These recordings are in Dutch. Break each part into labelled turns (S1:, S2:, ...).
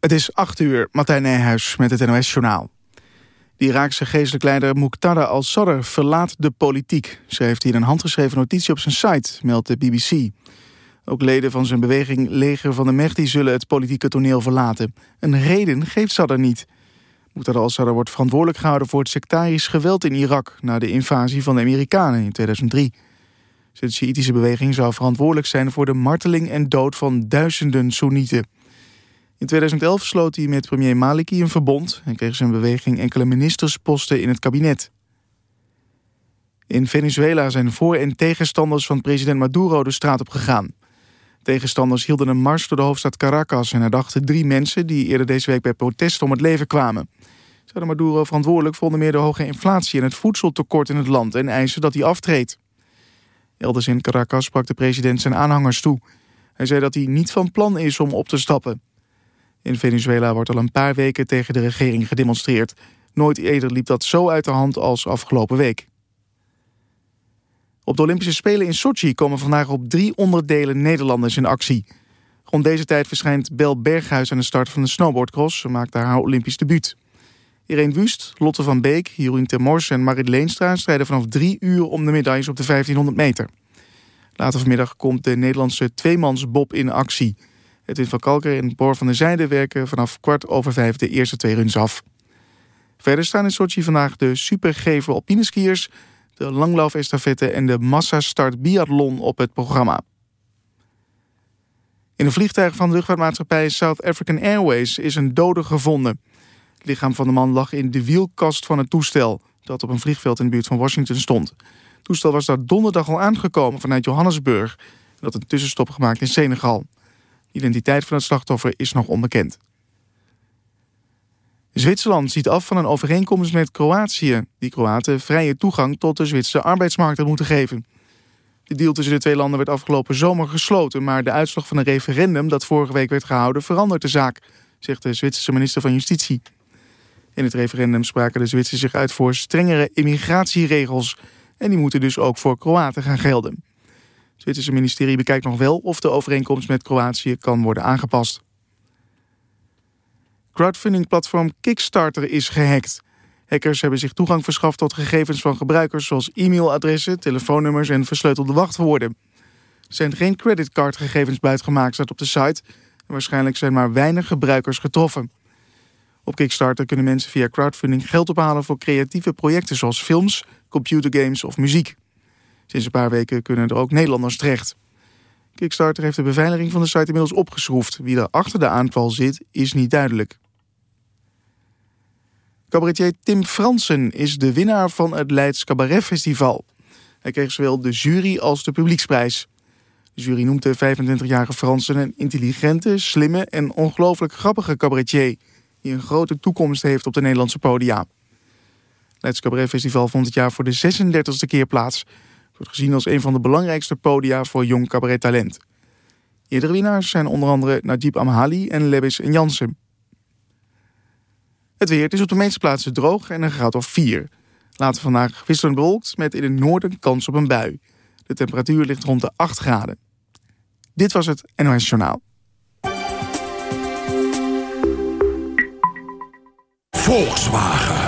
S1: Het is 8 uur, Martijn Nijhuis met het NOS-journaal. De Iraakse geestelijk leider Muqtada al-Sadr verlaat de politiek... schreef hij in een handgeschreven notitie op zijn site, meldt de BBC. Ook leden van zijn beweging Leger van de Mehdi zullen het politieke toneel verlaten. Een reden geeft Sadr niet. Muqtada al-Sadr wordt verantwoordelijk gehouden voor het sectarisch geweld in Irak... na de invasie van de Amerikanen in 2003. De Sjiitische beweging zou verantwoordelijk zijn voor de marteling en dood van duizenden Soenieten... In 2011 sloot hij met premier Maliki een verbond... en kreeg zijn beweging enkele ministersposten in het kabinet. In Venezuela zijn voor- en tegenstanders van president Maduro de straat op gegaan. Tegenstanders hielden een mars door de hoofdstad Caracas... en herdachten drie mensen die eerder deze week bij protest om het leven kwamen. Ze hadden Maduro verantwoordelijk voor meer de hoge inflatie... en het voedseltekort in het land en eisen dat hij aftreedt. Elders in Caracas sprak de president zijn aanhangers toe. Hij zei dat hij niet van plan is om op te stappen. In Venezuela wordt al een paar weken tegen de regering gedemonstreerd. Nooit eerder liep dat zo uit de hand als afgelopen week. Op de Olympische Spelen in Sochi komen vandaag op drie onderdelen Nederlanders in actie. Rond deze tijd verschijnt Bel Berghuis aan de start van de snowboardcross. Ze maakt haar Olympisch debuut. Irene Wust, Lotte van Beek, Jorien Termors en Marit Leenstra... strijden vanaf drie uur om de medailles op de 1500 meter. Later vanmiddag komt de Nederlandse tweemansbob in actie... Edwin van Kalker en Boor van der Zijde werken vanaf kwart over vijf de eerste twee runs af. Verder staan in Sochi vandaag de supergever alpineskiers, de langlaufestafette en de massastart biathlon op het programma. In een vliegtuig van de luchtvaartmaatschappij South African Airways is een dode gevonden. Het lichaam van de man lag in de wielkast van het toestel dat op een vliegveld in de buurt van Washington stond. Het toestel was daar donderdag al aangekomen vanuit Johannesburg en had een tussenstop gemaakt in Senegal. De identiteit van het slachtoffer is nog onbekend. Zwitserland ziet af van een overeenkomst met Kroatië... die Kroaten vrije toegang tot de Zwitserse arbeidsmarkt moeten geven. De deal tussen de twee landen werd afgelopen zomer gesloten... maar de uitslag van een referendum dat vorige week werd gehouden... verandert de zaak, zegt de Zwitserse minister van Justitie. In het referendum spraken de Zwitsers zich uit voor strengere immigratieregels... en die moeten dus ook voor Kroaten gaan gelden. Het Zwitserse ministerie bekijkt nog wel of de overeenkomst met Kroatië kan worden aangepast. Crowdfunding-platform Kickstarter is gehackt. Hackers hebben zich toegang verschaft tot gegevens van gebruikers... zoals e-mailadressen, telefoonnummers en versleutelde wachtwoorden. Er zijn geen creditcardgegevens buitgemaakt, staat op de site... en waarschijnlijk zijn maar weinig gebruikers getroffen. Op Kickstarter kunnen mensen via crowdfunding geld ophalen... voor creatieve projecten zoals films, computergames of muziek. Sinds een paar weken kunnen er ook Nederlanders terecht. Kickstarter heeft de beveiliging van de site inmiddels opgeschroefd. Wie er achter de aanval zit, is niet duidelijk. Cabaretier Tim Fransen is de winnaar van het Leids Cabaret Festival. Hij kreeg zowel de jury als de publieksprijs. De jury noemt de 25-jarige Fransen een intelligente, slimme en ongelooflijk grappige cabaretier... die een grote toekomst heeft op de Nederlandse podia. Leids Cabaret Festival vond het jaar voor de 36e keer plaats wordt gezien als een van de belangrijkste podia voor jong cabarettalent. Eerdere winnaars zijn onder andere Najib Amhali en Lebis en Jansen. Het weer is op de meeste plaatsen droog en een graad of 4. Later vandaag wisselend bewolkt met in het noorden kans op een bui. De temperatuur ligt rond de 8 graden. Dit was het NOS Journaal.
S2: Volkswagen.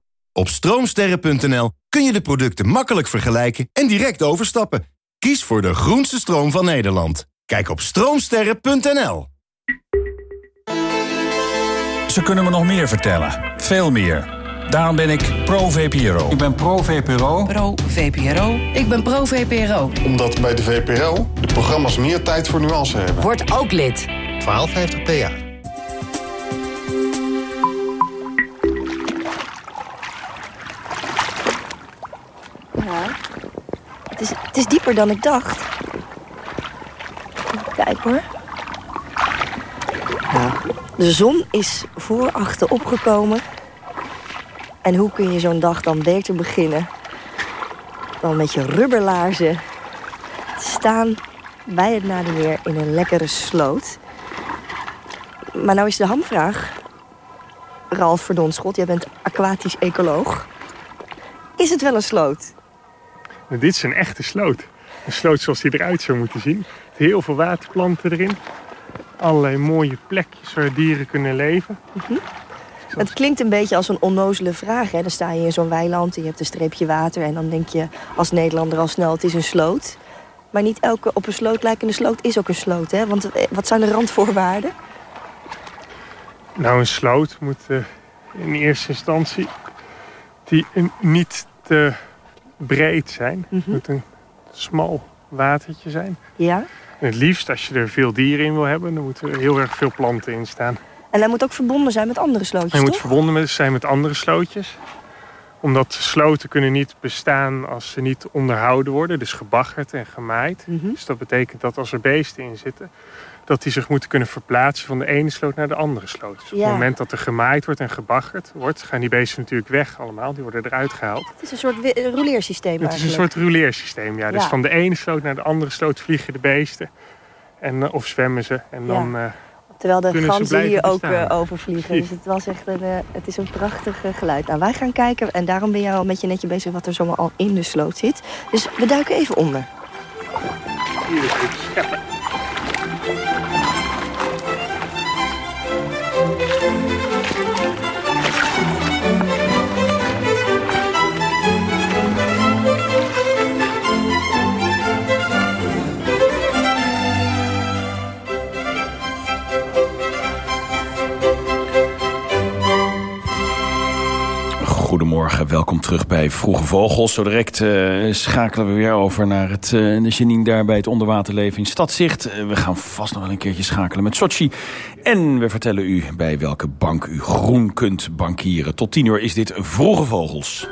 S3: Op stroomsterren.nl kun je de producten makkelijk vergelijken en direct overstappen. Kies voor de groenste stroom van Nederland. Kijk op stroomsterren.nl.
S4: Ze kunnen me nog meer vertellen. Veel meer. Daarom ben ik pro-VPRO.
S5: Ik ben pro-VPRO.
S6: Pro-VPRO. Ik ben pro-VPRO.
S7: Omdat bij de VPRO de programma's meer tijd voor nuance hebben.
S6: Word ook lid.
S8: 1250 PA.
S9: Het is, het is dieper dan ik dacht. Kijk hoor. Ja, De zon is voor achter opgekomen. En hoe kun je zo'n dag dan beter beginnen? Dan met je rubberlaarzen staan bij het Nadermeer in een lekkere sloot. Maar nou is de hamvraag... Ralf Verdonschot, jij bent aquatisch ecoloog. Is het wel een sloot?
S10: Dit is een echte sloot. Een sloot zoals die eruit zou moeten zien. Heel veel waterplanten erin. Allerlei mooie plekjes waar dieren kunnen leven.
S9: Het klinkt een beetje als een onnozele vraag. Hè? Dan sta je in zo'n weiland en je hebt een streepje water... en dan denk je als Nederlander al snel, het is een sloot. Maar niet elke op een sloot lijkende sloot is ook een sloot. Hè? Want eh, wat zijn de randvoorwaarden?
S10: Nou, een sloot moet eh, in eerste instantie die niet te breed zijn. Het moet een smal watertje zijn.
S9: Ja.
S10: En het liefst, als je er veel dieren in wil hebben... dan moeten er heel erg veel planten in staan.
S9: En hij moet ook verbonden zijn met andere slootjes,
S10: Hij moet verbonden zijn met andere slootjes. Omdat sloten kunnen niet bestaan als ze niet onderhouden worden. Dus gebaggerd en gemaaid.
S9: Mhm.
S10: Dus dat betekent dat als er beesten in zitten... dat die zich moeten kunnen verplaatsen van de ene sloot naar de andere sloot. Dus op
S9: Ja.
S10: het moment dat er gemaaid wordt en gebaggerd wordt... gaan die beesten natuurlijk weg allemaal. Die worden eruit gehaald.
S9: Het is een soort rouleersysteem
S10: Het is een soort rouleersysteem. Ja. Dus van de ene sloot naar de andere sloot vliegen de beesten. En, eh, of zwemmen ze. En dan... eh,
S9: Terwijl de ganzen hier ook eh, overvliegen. Dus het, was echt een, het is een prachtig geluid. Nou, wij gaan kijken en daarom ben jij al met je netje bezig... wat er zomaar al in de sloot zit. Dus we duiken even onder.
S10: hier is het
S8: Goedemorgen, welkom terug bij Vroege Vogels. Zo direct eh, schakelen we weer over naar het Janine daar bij het onderwaterleven in Stadzicht. Eh, we gaan vast nog wel een keertje schakelen met Sochi. En we vertellen u bij welke bank u groen kunt bankieren. Tot tien uur is dit Vroege Vogels.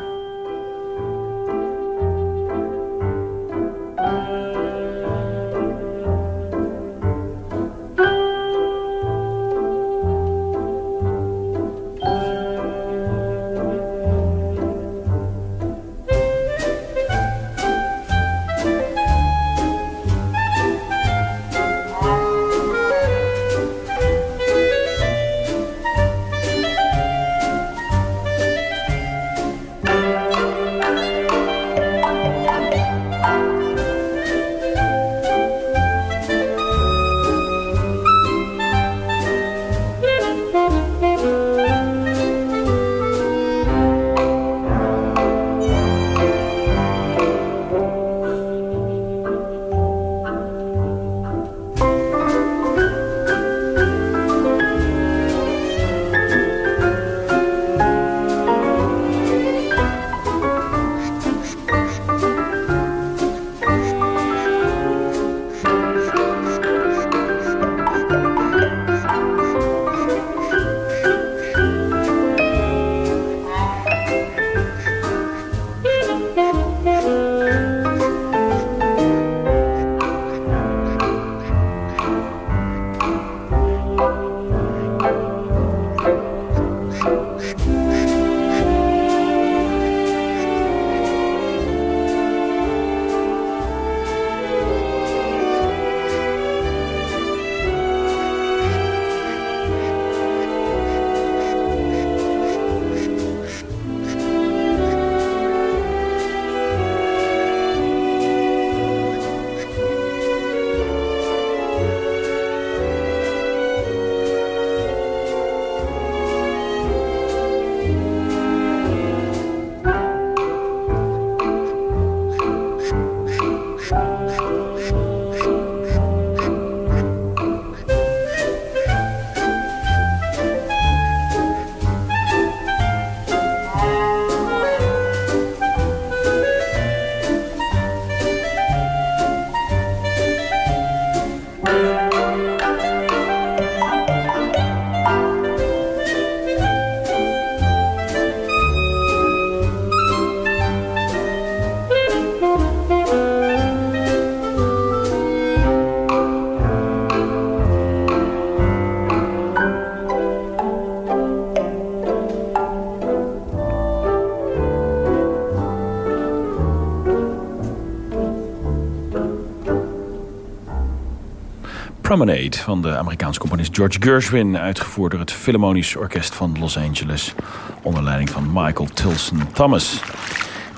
S8: Promenade van de Amerikaanse componist George Gershwin... uitgevoerd door het Philharmonisch Orkest van Los Angeles... onder leiding van Michael Tilson Thomas.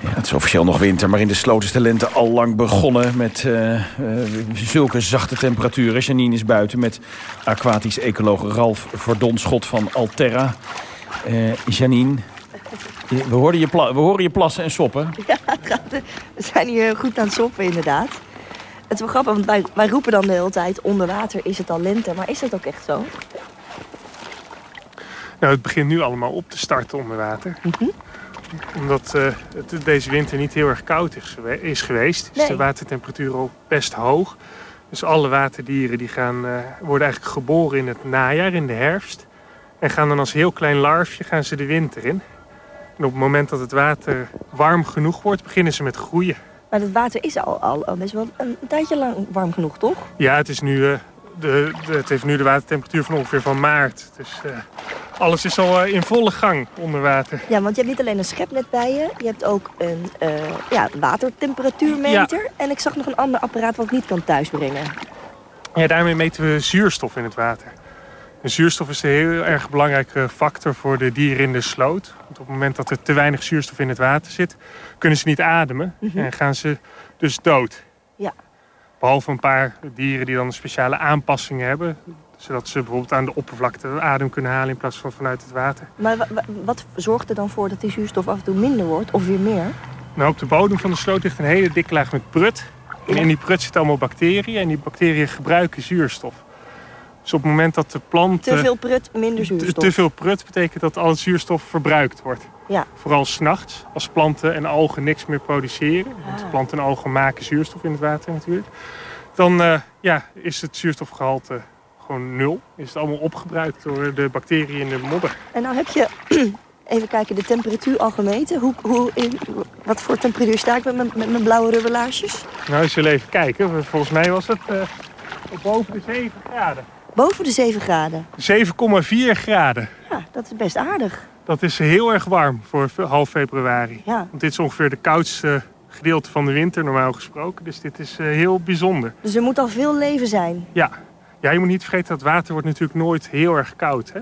S8: Het is officieel nog winter, maar in de sloot is de lente al lang begonnen... met uh, zulke zachte temperaturen. Janine is buiten met aquatisch ecoloog Ralf Verdonschot van Alterra. Uh, Janine, we horen, je we horen je plassen en soppen.
S9: Ja, we zijn hier goed aan het soppen inderdaad. Het is wel grappig, want wij, wij roepen dan de hele tijd... onder water is het al lente, maar is dat ook echt zo?
S10: Nou, het begint nu allemaal op te starten onder water. Mm -hmm. Omdat uh, het deze winter niet heel erg koud is, is geweest... Nee. is de watertemperatuur ook best hoog. Dus alle waterdieren die gaan, uh, worden eigenlijk geboren in het najaar, in de herfst. En gaan dan als heel klein larfje gaan ze de winter in. En op het moment dat het water warm genoeg wordt, beginnen ze met groeien.
S9: Maar het water is al, al, al best wel een tijdje lang warm genoeg, toch?
S10: Ja, het, is nu, uh, de, de, het heeft nu de watertemperatuur van ongeveer van maart. Dus uh, alles is al uh, in volle gang onder water.
S9: Ja, want je hebt niet alleen een schepnet bij je. Je hebt ook een ja, watertemperatuurmeter. Ja. En ik zag nog een ander apparaat wat ik niet kan thuisbrengen.
S10: Ja, daarmee meten we zuurstof in het water. En zuurstof is een heel erg belangrijke factor voor de dieren in de sloot. Want op het moment dat er te weinig zuurstof in het water zit... kunnen ze niet ademen mm -hmm. en gaan ze dus dood.
S9: Ja.
S10: Behalve een paar dieren die dan speciale aanpassingen hebben... zodat ze bijvoorbeeld aan de oppervlakte adem kunnen halen... in plaats van vanuit het water.
S9: Maar wat zorgt er dan voor dat die zuurstof af en toe minder wordt of weer meer?
S10: Nou, op de bodem van de sloot ligt een hele dikke laag met prut. En in die prut zitten allemaal bacteriën en die bacteriën gebruiken zuurstof. Dus op het moment dat de plant...
S9: Te veel prut, minder zuurstof.
S10: Te, te veel prut betekent dat al het zuurstof verbruikt wordt.
S9: Ja.
S10: Vooral s'nachts, als planten en algen niks meer produceren.
S9: Ah.
S10: Want planten en algen maken zuurstof in het water natuurlijk. Dan uh, ja, is het zuurstofgehalte gewoon nul. Is het allemaal opgebruikt door de bacteriën in de modder.
S9: En nou heb je, even kijken, de temperatuur al gemeten. Hoe, hoe in, wat voor temperatuur sta ik met mijn, met mijn blauwe rubberlaarsjes?
S10: Nou, we zullen even kijken. Volgens mij was het uh, boven de 7 graden.
S9: Boven de 7 graden?
S10: 7,4 graden.
S9: Ja, dat is best aardig.
S10: Dat is heel erg warm voor half februari.
S9: Ja.
S10: Want dit is ongeveer de koudste gedeelte van de winter, normaal gesproken. Dus dit is uh, heel bijzonder.
S9: Dus er moet al veel leven zijn?
S10: Ja. ja, je moet niet vergeten dat water wordt natuurlijk nooit heel erg koud. Hè?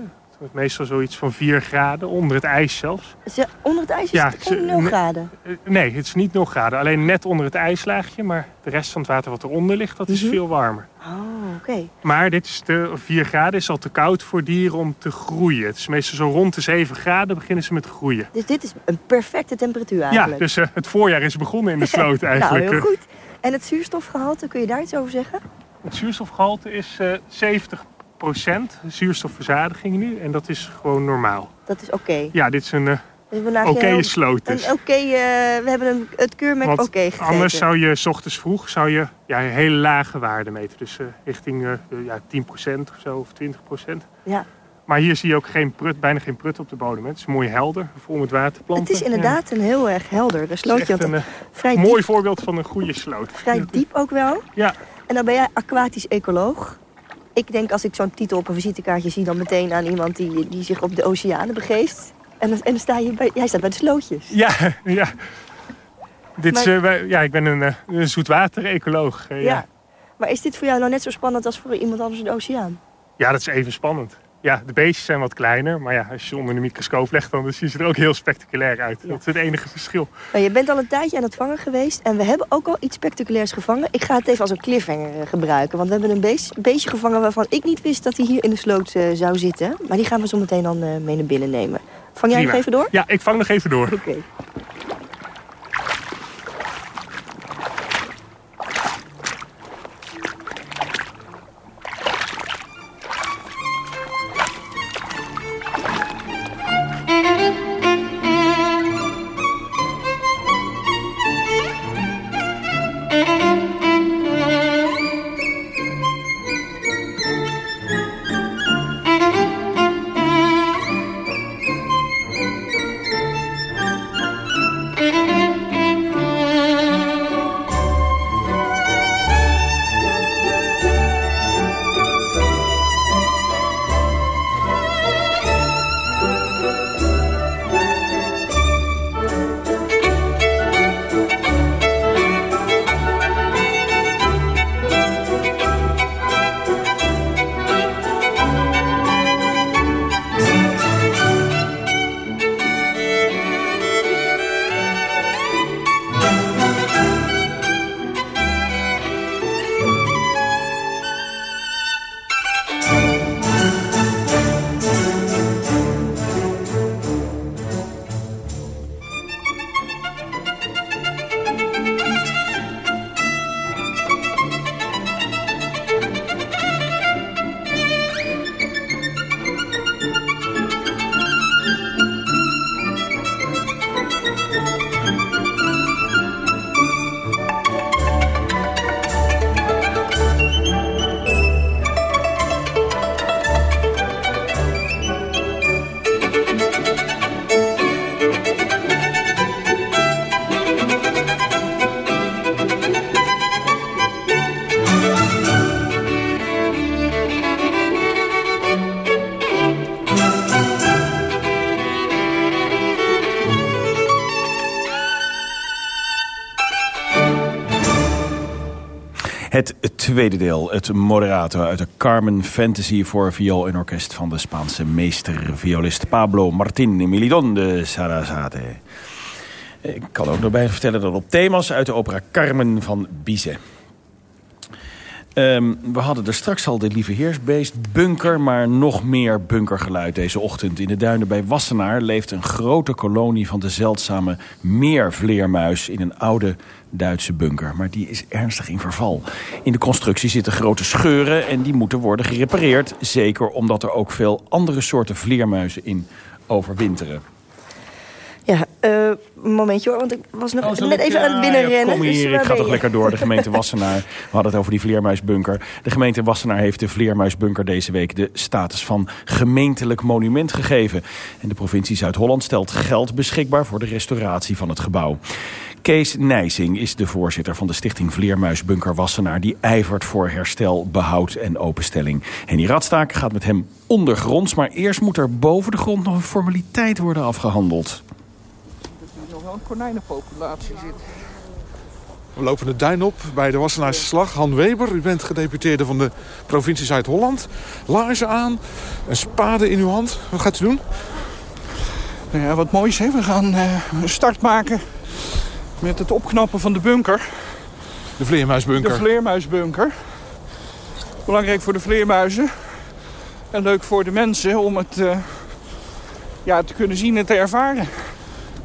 S10: Meestal zoiets van 4 graden, onder het ijs zelfs.
S9: Ja, onder het ijs is ja, het geen 0 graden?
S10: Nee, het is niet 0 graden. Alleen net onder het ijslaagje. Maar de rest van het water wat eronder ligt, dat is mm -hmm. veel warmer.
S9: Oh, oké. Okay.
S10: Maar dit is de 4 graden is al te koud voor dieren om te groeien. Het is meestal zo rond de 7 graden beginnen ze met groeien.
S9: Dus dit is een perfecte temperatuur eigenlijk?
S10: Ja, dus uh, het voorjaar is begonnen in de sloot eigenlijk.
S9: nou, heel goed. En het zuurstofgehalte, kun je daar iets over zeggen?
S10: Het zuurstofgehalte is uh, 70 zuurstofverzadiging nu. En dat is gewoon normaal.
S9: Dat is oké? Okay.
S10: Ja, dit is een... Uh, Oké okay sloot dus.
S9: Oké, okay, uh, we hebben een, het keurmerk oké okay gegeven.
S10: Anders zou je s ochtends vroeg zou je, ja, een hele lage waarde meten. Dus uh, richting uh, ja, 10% of zo, of 20%.
S9: Ja.
S10: Maar hier zie je ook geen prut, bijna geen prut op de bodem. Het is mooi helder, vol met waterplanten.
S9: Het is inderdaad ja. een heel erg helder slootje.
S10: Het is een vrij mooi diep. voorbeeld van een goede sloot.
S9: Vrij diep ook wel.
S10: Ja.
S9: En dan ben jij aquatisch ecoloog. Ik denk als ik zo'n titel op een visitekaartje zie... dan meteen aan iemand die, die zich op de oceanen begeeft. En dan, en dan sta je bij, jij staat bij de slootjes.
S10: Ja, ja. Dit maar, is, uh, bij, ja ik ben een, uh, een zoetwater-ecoloog. Uh,
S9: ja. ja. Maar is dit voor jou nou net zo spannend als voor iemand anders in de oceaan?
S10: Ja, dat is even spannend. Ja, de beestjes zijn wat kleiner. Maar ja, als je ze onder de microscoop legt, dan zien ze er ook heel spectaculair uit. Ja. Dat is het enige verschil.
S9: Nou, je bent al een tijdje aan het vangen geweest. En we hebben ook al iets spectaculairs gevangen. Ik ga het even als een cliffhanger gebruiken. Want we hebben een beest, beestje gevangen waarvan ik niet wist dat hij hier in de sloot uh, zou zitten. Maar die gaan we zo meteen dan uh, mee naar binnen nemen. Vang jij
S10: Prima.
S9: nog even door?
S10: Ja, ik vang nog even door.
S9: Oké. Okay.
S8: Tweede deel, het moderato uit de Carmen Fantasy voor viool en orkest van de Spaanse meester violist Pablo Martín Emilidón de Sarasate. Ik kan ook nog bij vertellen dat op thema's uit de opera Carmen van Bizet. Um, we hadden er straks al de Lieve Heersbeest bunker... maar nog meer bunkergeluid deze ochtend. In de duinen bij Wassenaar leeft een grote kolonie... van de zeldzame meervleermuis in een oude Duitse bunker. Maar die is ernstig in verval. In de constructie zitten grote scheuren en die moeten worden gerepareerd. Zeker omdat er ook veel andere soorten vleermuizen in overwinteren.
S9: Ja, uh, een momentje hoor, want ik was nog
S8: oh,
S9: net even aan het binnenrennen.
S8: kom hier, dus ik ga toch lekker door. De gemeente Wassenaar, we hadden het over die vleermuisbunker. De gemeente Wassenaar heeft de vleermuisbunker deze week de status van gemeentelijk monument gegeven. En de provincie Zuid-Holland stelt geld beschikbaar voor de restauratie van het gebouw. Kees Nijsing is de voorzitter van de stichting Vleermuisbunker Wassenaar... die ijvert voor herstel, behoud en openstelling. Henny Radstaak gaat met hem ondergronds... maar eerst moet er boven de grond nog een formaliteit worden afgehandeld
S11: een konijnenpopulatie zit. We lopen de duin op bij de Wassenaarse Slag. Han Weber, u bent gedeputeerde van de provincie Zuid-Holland. Laarzen aan, een spade in uw hand. Wat gaat u doen?
S12: Nou ja, wat moois, hè? We gaan uh, een start maken met het opknappen van de bunker.
S11: De vleermuisbunker?
S12: De vleermuisbunker. Belangrijk voor de vleermuizen. En leuk voor de mensen om het uh, ja, te kunnen zien en te ervaren.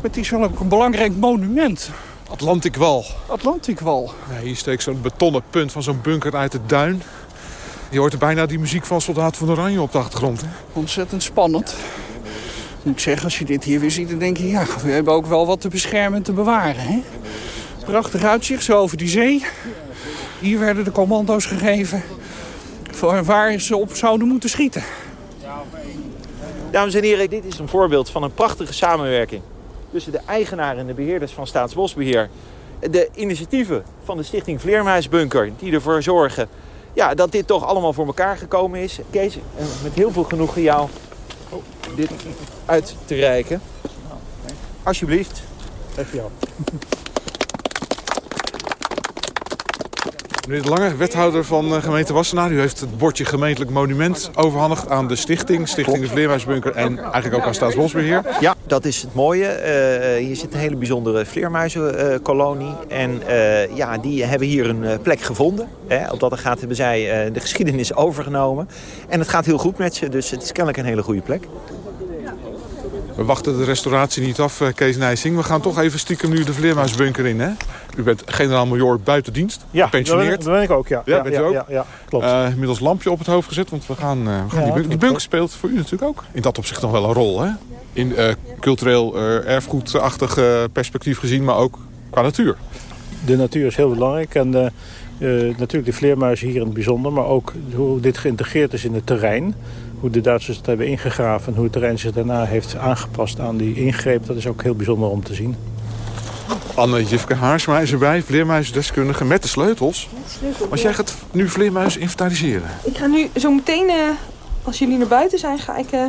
S12: Het is wel ook een belangrijk monument.
S11: Atlantikwal.
S12: Atlantikwal.
S11: Ja, hier steekt zo'n betonnen punt van zo'n bunker uit de duin. Je hoort er bijna die muziek van Soldaat van Oranje op de achtergrond. Hè?
S12: Ontzettend spannend. Moet ik zeggen, als je dit hier weer ziet, dan denk je... ja, we hebben ook wel wat te beschermen en te bewaren. Hè? Prachtig uitzicht, zo over die zee. Hier werden de commando's gegeven... voor waar ze op zouden moeten schieten.
S13: Dames en heren, dit is een voorbeeld van een prachtige samenwerking tussen de eigenaar en de beheerders van Staatsbosbeheer. De initiatieven van de stichting Vleermuisbunker die ervoor zorgen ja, dat dit toch allemaal voor elkaar gekomen is. Kees, eh, met heel veel genoegen jou dit uit te reiken. Alsjeblieft.
S12: Even jou.
S11: Meneer De Lange, wethouder van uh, gemeente Wassenaar. U heeft het bordje gemeentelijk monument overhandigd aan de stichting. Stichting de Vleermuisbunker en eigenlijk ook aan Staatsbosbeheer.
S13: Ja, dat is het mooie. Uh, hier zit een hele bijzondere vleermuizenkolonie. en uh, ja, die hebben hier een plek gevonden. Hè. Op dat er gaat hebben zij de geschiedenis overgenomen. En het gaat heel goed met ze, dus het is kennelijk een hele goede plek.
S11: We wachten de restauratie niet af, Kees Nijsing. We gaan toch even stiekem nu de Vleermuisbunker in, hè? U bent generaal-major buiten dienst,
S14: ja,
S11: gepensioneerd.
S14: dat ben ik ook, ja.
S11: Ja, bent u ook?
S14: Ja, ja, klopt.
S11: Uh, inmiddels lampje op het hoofd gezet, want we gaan, uh, we gaan die, bunker speelt voor u natuurlijk ook. In dat opzicht nog wel een rol, hè? In uh, cultureel erfgoedachtig perspectief gezien, maar ook qua natuur.
S14: De natuur is heel belangrijk en natuurlijk de vleermuizen hier in het bijzonder... maar ook hoe dit geïntegreerd is in het terrein hoe de Duitsers het hebben ingegraven... en hoe het terrein zich daarna heeft aangepast aan die ingreep... dat is ook heel bijzonder om te zien.
S11: Anne Jifke Haarsma is erbij, vleermuisdeskundige met de sleutels. Sleutel, Als jij gaat nu vleermuizen inventariseren.
S15: Ik ga nu zo meteen, uh, als jullie naar buiten zijn, ga ik uh,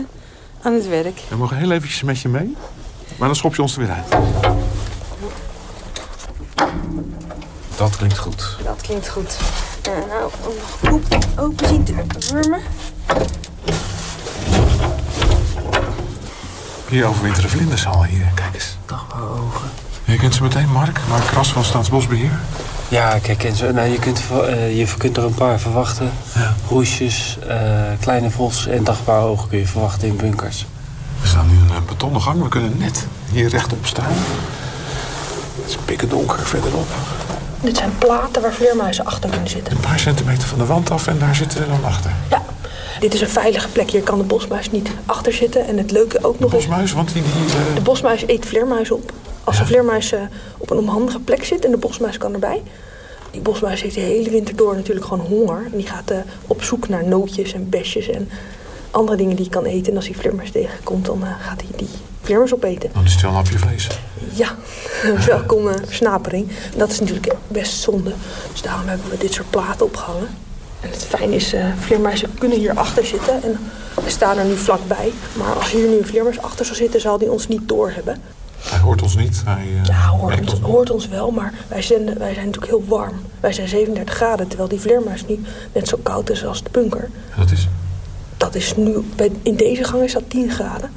S15: aan het werk.
S11: We mogen heel eventjes met je mee, maar dan schop je ons er weer uit. Dat klinkt goed.
S15: Dat klinkt goed. Uh, nou, open, open zien te wurmen.
S11: Hier overwinteren vlinders al hier, kijk eens.
S16: Dagbouwogen.
S11: Je kent ze meteen, Mark. Mark Kras van Staatsbosbeheer.
S16: Ja, kijk, en zo, nou, je, kunt, uh, je kunt er een paar verwachten.
S11: Ja.
S16: Roesjes, uh, kleine vos en dagbouwogen kun je verwachten in bunkers.
S11: We staan nu in een betonnen gang. We kunnen net hier rechtop staan. Het is pikken donker verderop.
S15: Dit zijn platen waar vleermuizen achter kunnen zitten.
S11: Een paar centimeter van de wand af en daar zitten ze dan achter.
S15: Ja, dit is een veilige plek. Hier kan de bosmuis niet achter zitten. En het leuke ook nog
S11: de bosmuis, want die... die uh...
S15: De bosmuis eet vleermuis op. Als een vleermuis uh, op een onhandige plek zit en de bosmuis kan erbij. Die bosmuis heeft de hele winter door natuurlijk gewoon honger. En die gaat uh, op zoek naar nootjes en besjes en andere dingen die hij kan eten. En als die vleermuis tegenkomt, dan uh, gaat hij die vleermuis opeten.
S11: Dan is het wel een hapje vlees.
S15: Ja, welkom versnapering. Dat is natuurlijk best zonde. Dus daarom hebben we dit soort platen opgehangen. En het fijn is, uh, vleermuizen kunnen hier achter zitten. En staan er nu vlakbij. Maar als hier nu een vleermuis achter zou zitten, zal die ons niet doorhebben.
S11: Hij hoort ons niet. Hij, uh,
S15: ja, hoort ons, hoort ons wel, maar wij zijn, wij zijn natuurlijk heel warm. Wij zijn 37 graden, terwijl die vleermuis nu net zo koud is als de bunker.
S11: Dat is?
S15: Dat is nu, bij, in deze gang is dat 10 graden.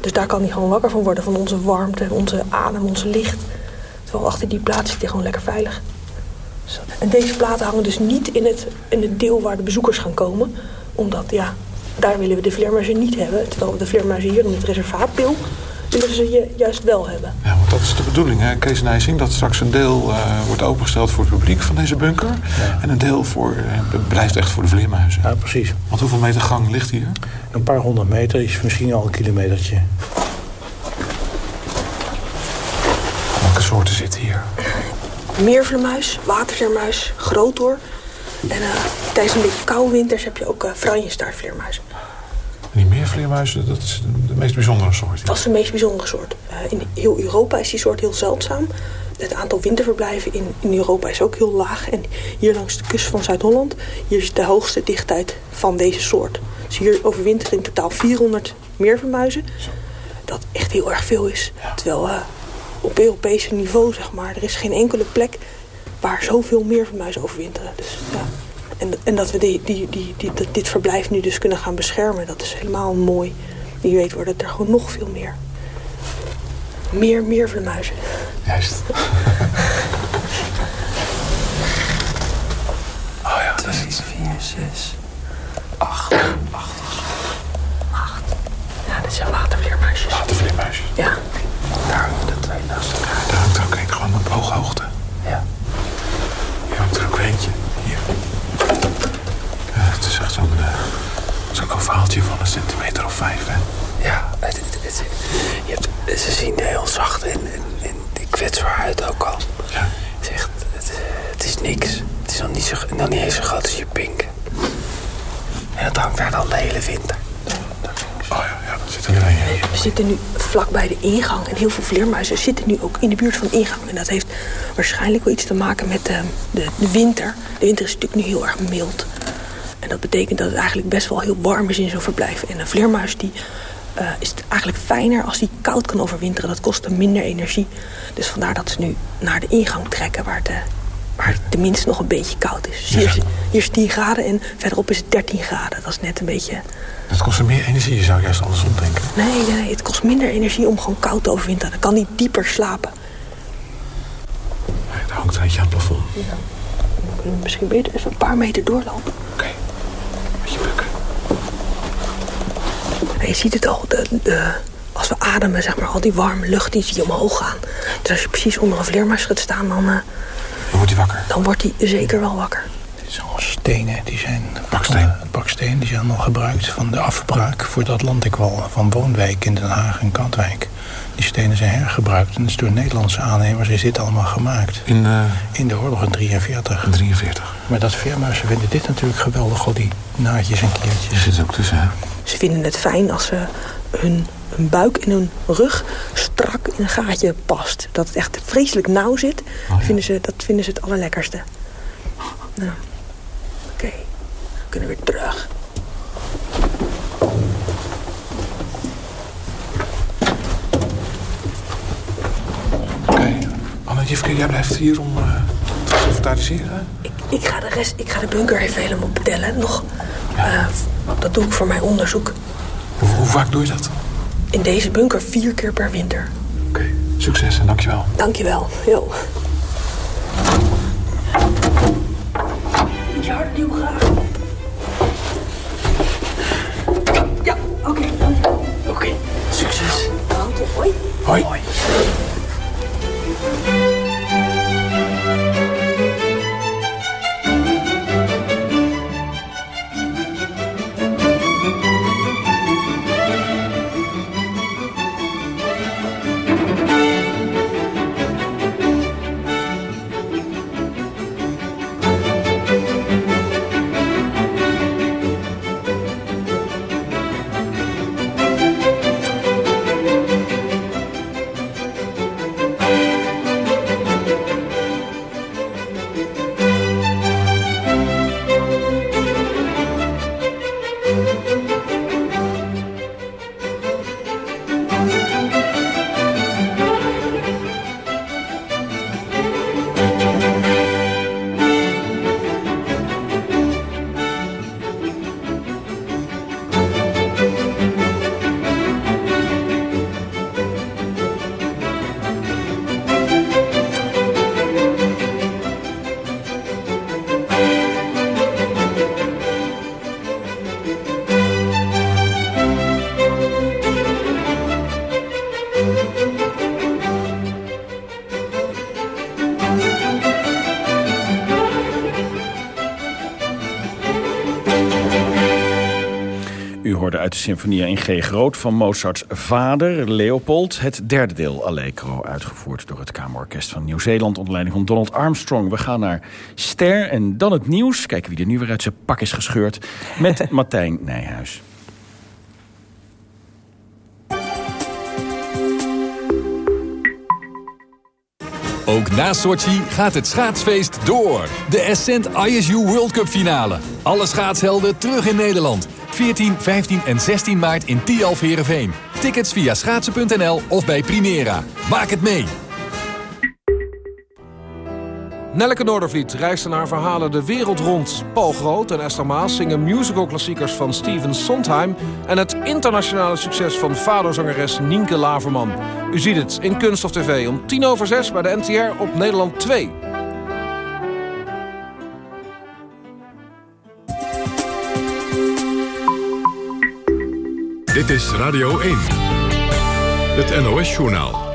S15: Dus daar kan hij gewoon wakker van worden, van onze warmte, onze adem, onze licht. Terwijl achter die plaat zit hij gewoon lekker veilig. Zo. En deze platen hangen dus niet in het, in het deel waar de bezoekers gaan komen. Omdat, ja, daar willen we de vleermuizen niet hebben. Terwijl we de vleermuizen hier in het reservaatdeel willen ze juist wel hebben.
S11: Ja, want dat is de bedoeling, hè? Kees Nijsing, dat straks een deel uh, wordt opengesteld voor het publiek van deze bunker. Ja. En een deel voor, uh, blijft echt voor de vleermuizen.
S14: Ja, precies.
S11: Want hoeveel meter gang ligt hier?
S14: Een paar honderd meter is misschien al een kilometertje.
S11: Welke soorten zitten hier?
S15: Meervleermuis, watervleermuis, groothoor. En uh, tijdens een beetje koude winters heb je ook uh, franjestaartvleermuizen.
S11: Die meervleermuizen, dat is de meest bijzondere soort?
S15: Dat is de meest bijzondere soort. Uh, in heel Europa is die soort heel zeldzaam. Het aantal winterverblijven in, in Europa is ook heel laag. En hier langs de kust van Zuid-Holland, hier is de hoogste dichtheid van deze soort. Dus hier overwinteren in totaal 400 meervermuizen. Dat echt heel erg veel is. Ja. Terwijl uh, op Europese niveau, zeg maar, er is geen enkele plek waar zoveel meervermuizen overwinteren. Dus ja. En, en dat we die, die, die, die, dit verblijf nu dus kunnen gaan beschermen, dat is helemaal mooi. Wie weet wordt het er gewoon nog veel meer. Meer, meer vleermuizen.
S11: Juist. oh ja, dat is iets.
S16: 4, 6, 8, 8.
S15: 8. Ja, dit zijn watervleermuisjes.
S11: Watervleermuisjes.
S15: Ja.
S16: Daar hangen de twee naast elkaar.
S11: Daar hangt er ook een gewoon op ooghoogte.
S16: Ja.
S11: Hier hangt er ook eentje. Hier. Ja, het is echt zo'n uh, zo'n ovaaltje van een centimeter of vijf, hè?
S16: Ja, het, het, het, je hebt, ze zien er heel zacht en, en, en die kwetsbaarheid ook al.
S11: Ja.
S16: Het is echt, het, het is niks. Het is nog niet, zo, nog niet eens zo groot als je pink. En dat hangt daar dan de hele winter.
S11: Oh ja, ja, dat zit er weer een.
S15: We zitten nu vlak bij de ingang en heel veel vleermuizen zitten nu ook in de buurt van de ingang. En dat heeft waarschijnlijk wel iets te maken met de, de, de winter. De winter is natuurlijk nu heel erg mild. Dat betekent dat het eigenlijk best wel heel warm is in zo'n verblijf. En een vleermuis die, uh, is het eigenlijk fijner als die koud kan overwinteren. Dat kost hem minder energie. Dus vandaar dat ze nu naar de ingang trekken waar het, waar het tenminste nog een beetje koud is. Dus hier, is hier is 10 graden en verderop is het 13 graden. Dat is net een beetje...
S11: Dat kost meer energie, je zou juist andersom denken.
S15: Nee, nee, het kost minder energie om gewoon koud te overwinteren. Dan kan hij dieper slapen.
S11: Daar hangt er eentje aan het plafond.
S15: Ja. Dan kunnen we misschien beter even een paar meter doorlopen.
S11: Oké, okay. Beetje bukken.
S15: En je ziet het al, de, de, als we ademen, zeg maar, al die warme lucht die zie je omhoog gaan. Dus als je precies onder een vleermuis gaat staan, dan... Uh,
S11: dan wordt hij wakker.
S15: Dan wordt hij zeker wel wakker.
S14: Dit zijn allemaal stenen, die zijn...
S11: Baksteen.
S14: Baksteen, die zijn nog gebruikt van de afbraak voor de Atlantikwal... van woonwijken in Den Haag en Katwijk. Die stenen zijn hergebruikt en dat is door Nederlandse aannemers is dit allemaal gemaakt.
S11: In, uh,
S14: in de oorlog in 43.
S11: In 43.
S14: Maar dat veermuizen vinden dit natuurlijk geweldig, al die naadjes en keertjes.
S11: Er zit ook tussen, hè?
S15: Ze vinden het fijn als ze hun, hun buik en hun rug strak in een gaatje past. Dat het echt vreselijk nauw zit, oh, ja. vinden ze, dat vinden ze het allerlekkerste. Nou, oké. Okay. We kunnen weer terug.
S11: Jifke, jij blijft hier om uh, te inventariseren?
S15: Ik, ik, ga de rest, ik ga de bunker even helemaal bedellen. Nog, ja. uh, dat doe ik voor mijn onderzoek.
S11: Hoe, hoe, vaak doe je dat?
S15: In deze bunker vier keer per winter.
S11: Oké, okay. succes en dankjewel.
S15: Dankjewel, jo. Beetje hard duw graag. Ja, oké. Okay,
S11: Oké, okay. succes.
S15: Je.
S11: Hoi. hoi.
S8: Uit de Symfonia in G groot van Mozarts vader, Leopold. Het derde deel Allegro, uitgevoerd door het Kamerorkest van Nieuw-Zeeland... onder leiding van Donald Armstrong. We gaan naar Ster en dan het nieuws. Kijken wie er nu weer uit zijn pak is gescheurd. Met Martijn Nijhuis.
S17: Ook na Sochi gaat het schaatsfeest door. De Ascent ISU World Cup finale. Alle schaatshelden terug in Nederland. 14, 15 en 16 maart in Tialf Heerenveen. Tickets via schaatsen.nl of bij Primera. Maak het mee!
S18: Nelleke Noordervliet reisde naar verhalen de wereld rond. Paul Groot en Esther Maas zingen musicalklassiekers van Steven Sondheim... en het internationale succes van fado-zangeres Nienke Laverman. U ziet het in Kunst of TV om tien over zes bij de NTR op Nederland 2.
S19: Dit is Radio 1. Het NOS-journaal.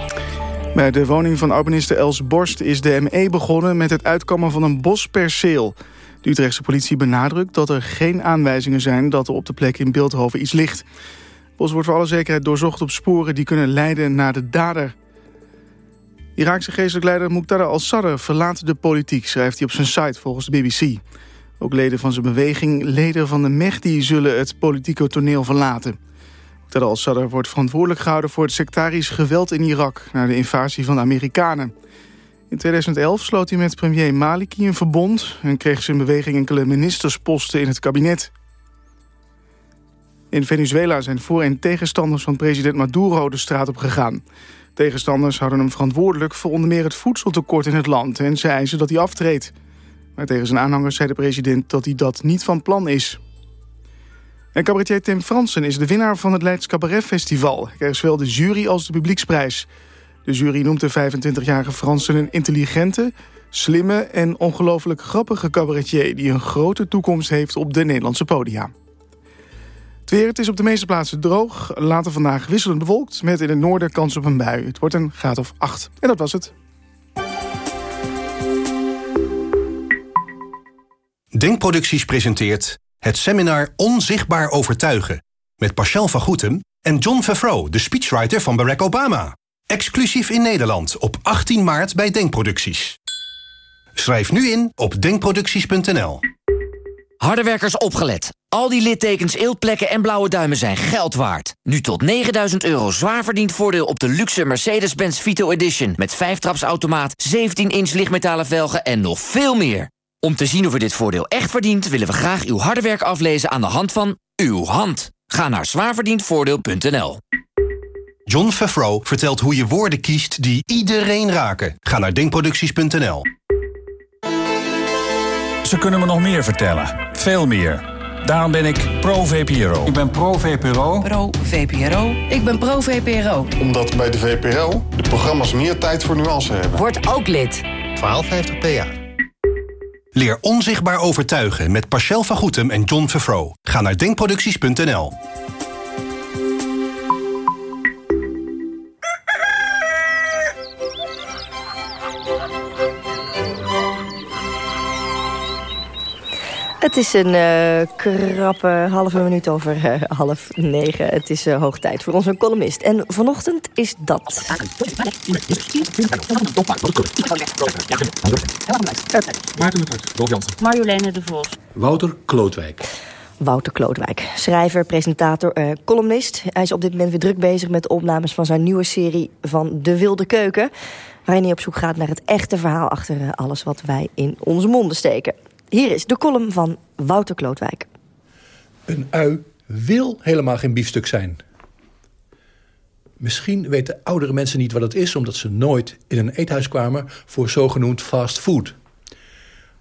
S1: Bij de woning van albaniste Els Borst is de ME begonnen met het uitkammen van een bosperceel. De Utrechtse politie benadrukt dat er geen aanwijzingen zijn dat er op de plek in Beeldhoven iets ligt. Het bos wordt voor alle zekerheid doorzocht op sporen die kunnen leiden naar de dader. Iraakse geestelijk leider Muqtada al-Sadr verlaat de politiek, schrijft hij op zijn site volgens de BBC. Ook leden van zijn beweging, leden van de Mehdi, zullen het politieke toneel verlaten. Muqtada al-Sadr wordt verantwoordelijk gehouden voor het sectarisch geweld in Irak... na de invasie van de Amerikanen. In 2011 sloot hij met premier Maliki een verbond... en kreeg zijn beweging enkele ministersposten in het kabinet. In Venezuela zijn voor- en tegenstanders van president Maduro de straat op gegaan. Tegenstanders houden hem verantwoordelijk voor onder meer het voedseltekort in het land... en ze eisen dat hij aftreedt. Maar tegen zijn aanhangers zei de president dat hij dat niet van plan is. En cabaretier Tim Fransen is de winnaar van het Leids Cabaret Festival. Hij kreeg zowel de jury als de publieksprijs. De jury noemt de 25-jarige Fransen een intelligente, slimme en ongelooflijk grappige cabaretier... die een grote toekomst heeft op de Nederlandse podia. Het weer, het is op de meeste plaatsen droog. Later vandaag wisselend bewolkt, met in het noorden kans op een bui. Het wordt een graad of 8. En dat was het.
S3: Denkproducties presenteert het seminar Onzichtbaar Overtuigen... met Pascal van Goetem en John Favreau, de speechwriter van Barack Obama. Exclusief in Nederland op 18 maart bij Denkproducties. Schrijf nu in op denkproducties.nl.
S20: Hardewerkers opgelet. Al die littekens, eeltplekken en blauwe duimen zijn geld waard. Nu tot 9000 euro zwaar verdiend voordeel op de luxe Mercedes-Benz Vito Edition... met 5-trapsautomaat, 17-inch lichtmetalen velgen en nog veel meer. Om te zien of u dit voordeel echt verdient... willen we graag uw harde werk aflezen aan de hand van uw hand. Ga naar zwaarverdiendvoordeel.nl.
S3: John Favreau vertelt hoe je woorden kiest die iedereen raken. Ga naar denkproducties.nl.
S4: Ze kunnen me nog meer vertellen. Veel meer. Daarom ben ik pro-VPRO.
S6: Ik ben pro-VPRO. Pro-VPRO. Ik ben pro-VPRO.
S7: Omdat bij de VPRO de programma's meer tijd voor nuance hebben.
S6: Word ook lid.
S3: 1250 PA. Leer onzichtbaar overtuigen met Pascal van Goetem en John Favreau. Ga naar denkproducties.nl.
S9: Het is een uh, krappe halve minuut over uh, half negen. Het is uh, hoog tijd voor onze columnist. En vanochtend is dat...
S21: Maarten de Hart, Rolf Jansen.
S22: Marjoleine de Vos.
S21: Wouter Klootwijk.
S9: Wouter Klootwijk, schrijver, presentator, columnist. Hij is op dit moment weer druk bezig met de opnames van zijn nieuwe serie van De Wilde Keuken. Waarin hij op zoek gaat naar het echte verhaal achter alles wat wij in onze monden steken. Hier is de column van Wouter Klootwijk.
S21: Een ui wil helemaal geen biefstuk zijn. Misschien weten oudere mensen niet wat het is... omdat ze nooit in een eethuis kwamen voor zogenoemd fast food.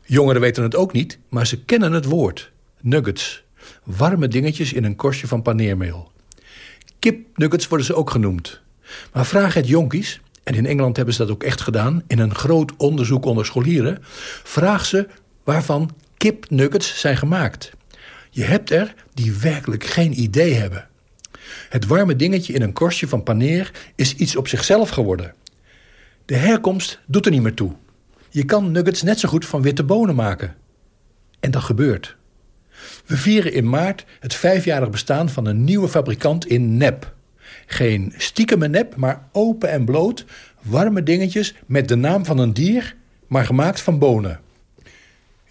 S21: Jongeren weten het ook niet, maar ze kennen het woord. Nuggets. Warme dingetjes in een korstje van paneermeel. Kipnuggets worden ze ook genoemd. Maar vraag het jonkies, en in Engeland hebben ze dat ook echt gedaan... in een groot onderzoek onder scholieren... vraag ze waarvan kipnuggets zijn gemaakt. Je hebt er die werkelijk geen idee hebben. Het warme dingetje in een korstje van paneer is iets op zichzelf geworden. De herkomst doet er niet meer toe. Je kan nuggets net zo goed van witte bonen maken. En dat gebeurt. We vieren in maart het vijfjarig bestaan van een nieuwe fabrikant in nep. Geen stiekeme nep, maar open en bloot, warme dingetjes met de naam van een dier, maar gemaakt van bonen.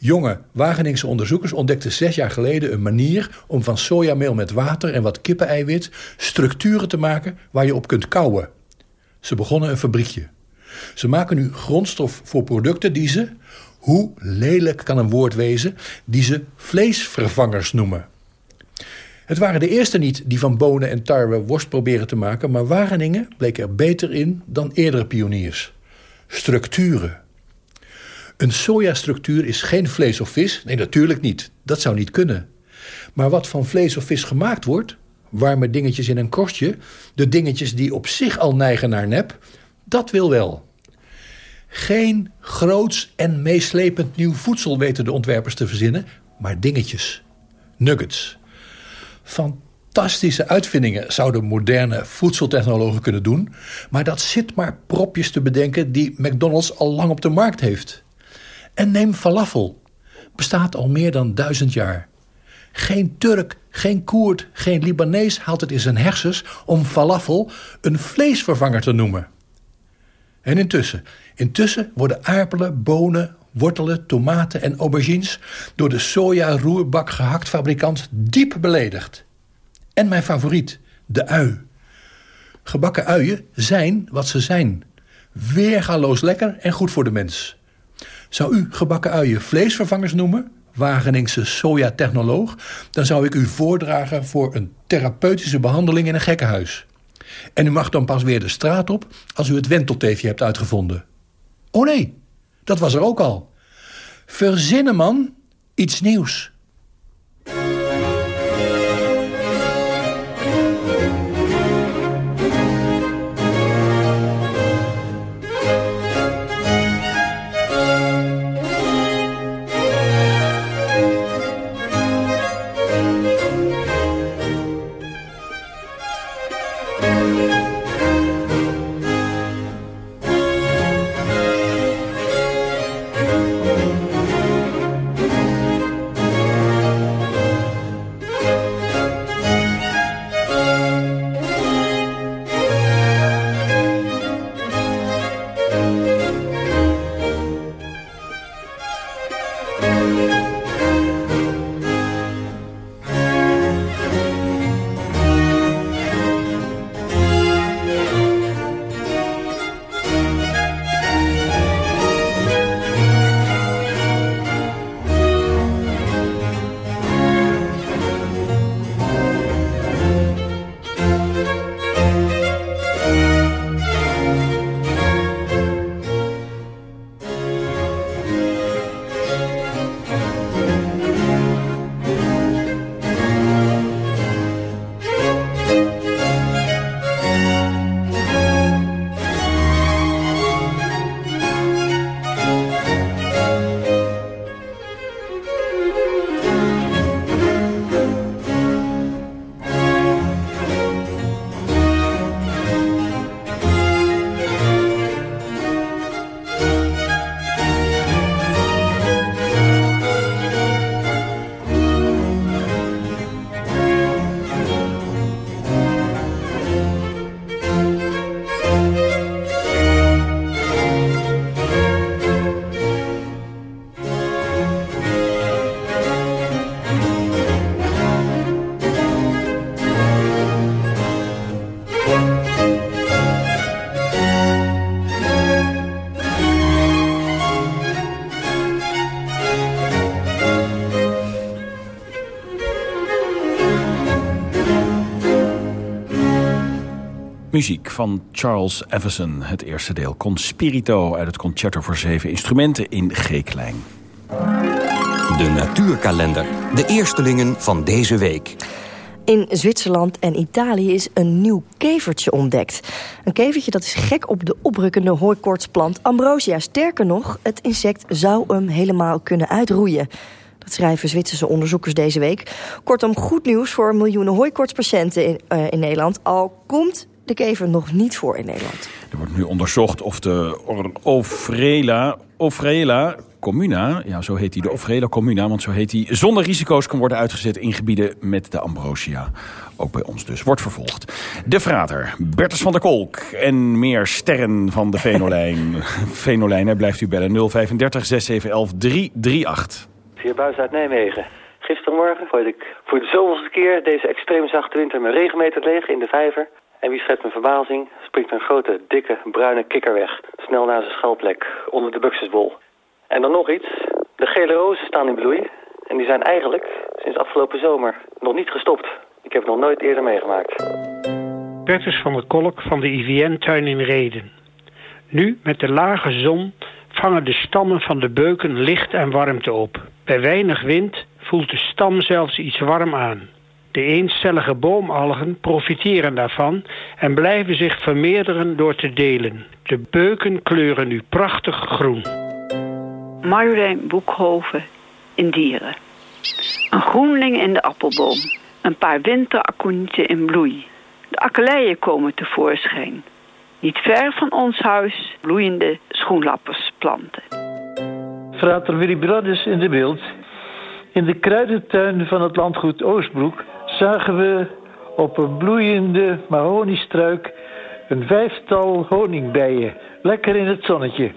S21: Jonge Wageningse onderzoekers ontdekten zes jaar geleden een manier om van sojameel met water en wat kippeneiwit structuren te maken waar je op kunt kouwen. Ze begonnen een fabriekje. Ze maken nu grondstof voor producten die ze, hoe lelijk kan een woord wezen, die ze vleesvervangers noemen. Het waren de eerste niet die van bonen en tarwe worst proberen te maken, maar Wageningen bleek er beter in dan eerdere pioniers. Structuren. Een sojastructuur is geen vlees of vis. Nee, natuurlijk niet. Dat zou niet kunnen. Maar wat van vlees of vis gemaakt wordt, warme dingetjes in een korstje, de dingetjes die op zich al neigen naar nep, dat wil wel. Geen groots en meeslepend nieuw voedsel weten de ontwerpers te verzinnen, maar dingetjes. Nuggets. Fantastische uitvindingen zouden moderne voedseltechnologen kunnen doen, maar dat zit maar propjes te bedenken die McDonald's al lang op de markt heeft. En neem falafel. Bestaat al meer dan duizend jaar. Geen Turk, geen Koerd, geen Libanees haalt het in zijn hersens om falafel een vleesvervanger te noemen. En intussen, intussen worden aardappelen, bonen, wortelen, tomaten en aubergines door de soja-roerbak gehakt fabrikant diep beledigd. En mijn favoriet, de ui. Gebakken uien zijn wat ze zijn. Weergaloos lekker en goed voor de mens. Zou u gebakken uien vleesvervangers noemen, Wageningse sojatechnoloog, dan zou ik u voordragen voor een therapeutische behandeling in een gekkenhuis. En u mag dan pas weer de straat op als u het wentelteefje hebt uitgevonden. Oh nee, dat was er ook al. Verzinnen man, iets nieuws.
S8: Muziek van Charles Everson, het eerste deel. Conspirito uit het Concerto voor zeven instrumenten in G-klein.
S22: De natuurkalender. De eerstelingen van deze week.
S9: In Zwitserland en Italië is een nieuw kevertje ontdekt. Een kevertje dat is gek op de oprukkende hooikoortsplant Ambrosia. Sterker nog, het insect zou hem helemaal kunnen uitroeien. Dat schrijven Zwitserse onderzoekers deze week. Kortom, goed nieuws voor miljoenen hooikoortspatiënten in, uh, in Nederland. Al komt de kever nog niet voor in Nederland.
S8: Er wordt nu onderzocht of de Ofrela, Ofrela Communa, ja, zo heet hij, de Ofrela Communa, want zo heet hij, zonder risico's kan worden uitgezet in gebieden met de ambrosia. Ook bij ons dus, wordt vervolgd. De Frater, Bertus van der Kolk en meer sterren van de Venolijn. Venolijn, blijft u bellen 035 6711 338.
S23: Vier Buis uit Nijmegen. Gisterenmorgen gooide ik voor de zoveelste keer deze extreem zachte winter mijn regenmeter leeg in de vijver. En wie schetst mijn verbazing, springt een grote, dikke, bruine kikker weg. Snel naar zijn schuilplek, onder de buxusbol. En dan nog iets. De gele rozen staan in bloei. En die zijn eigenlijk, sinds afgelopen zomer, nog niet gestopt. Ik heb het nog nooit eerder meegemaakt.
S24: Bertus van der Kolk van de IVN-tuin in Reden. Nu, met de lage zon, vangen de stammen van de beuken licht en warmte op. Bij weinig wind voelt de stam zelfs iets warm aan. De eencellige boomalgen profiteren daarvan en blijven zich vermeerderen door te delen. De beuken kleuren nu prachtig groen.
S25: Marjolein Boekhoven in Dieren. Een groenling in de appelboom. Een paar winterakkoenieten in bloei. De akkeleien komen tevoorschijn. Niet ver van ons huis bloeiende schoenlappersplanten.
S26: Frater Willy Braddes in de beeld. In de kruidentuin van het landgoed Oostbroek zagen we op een bloeiende mahoniestruik een vijftal honingbijen. Lekker in het zonnetje.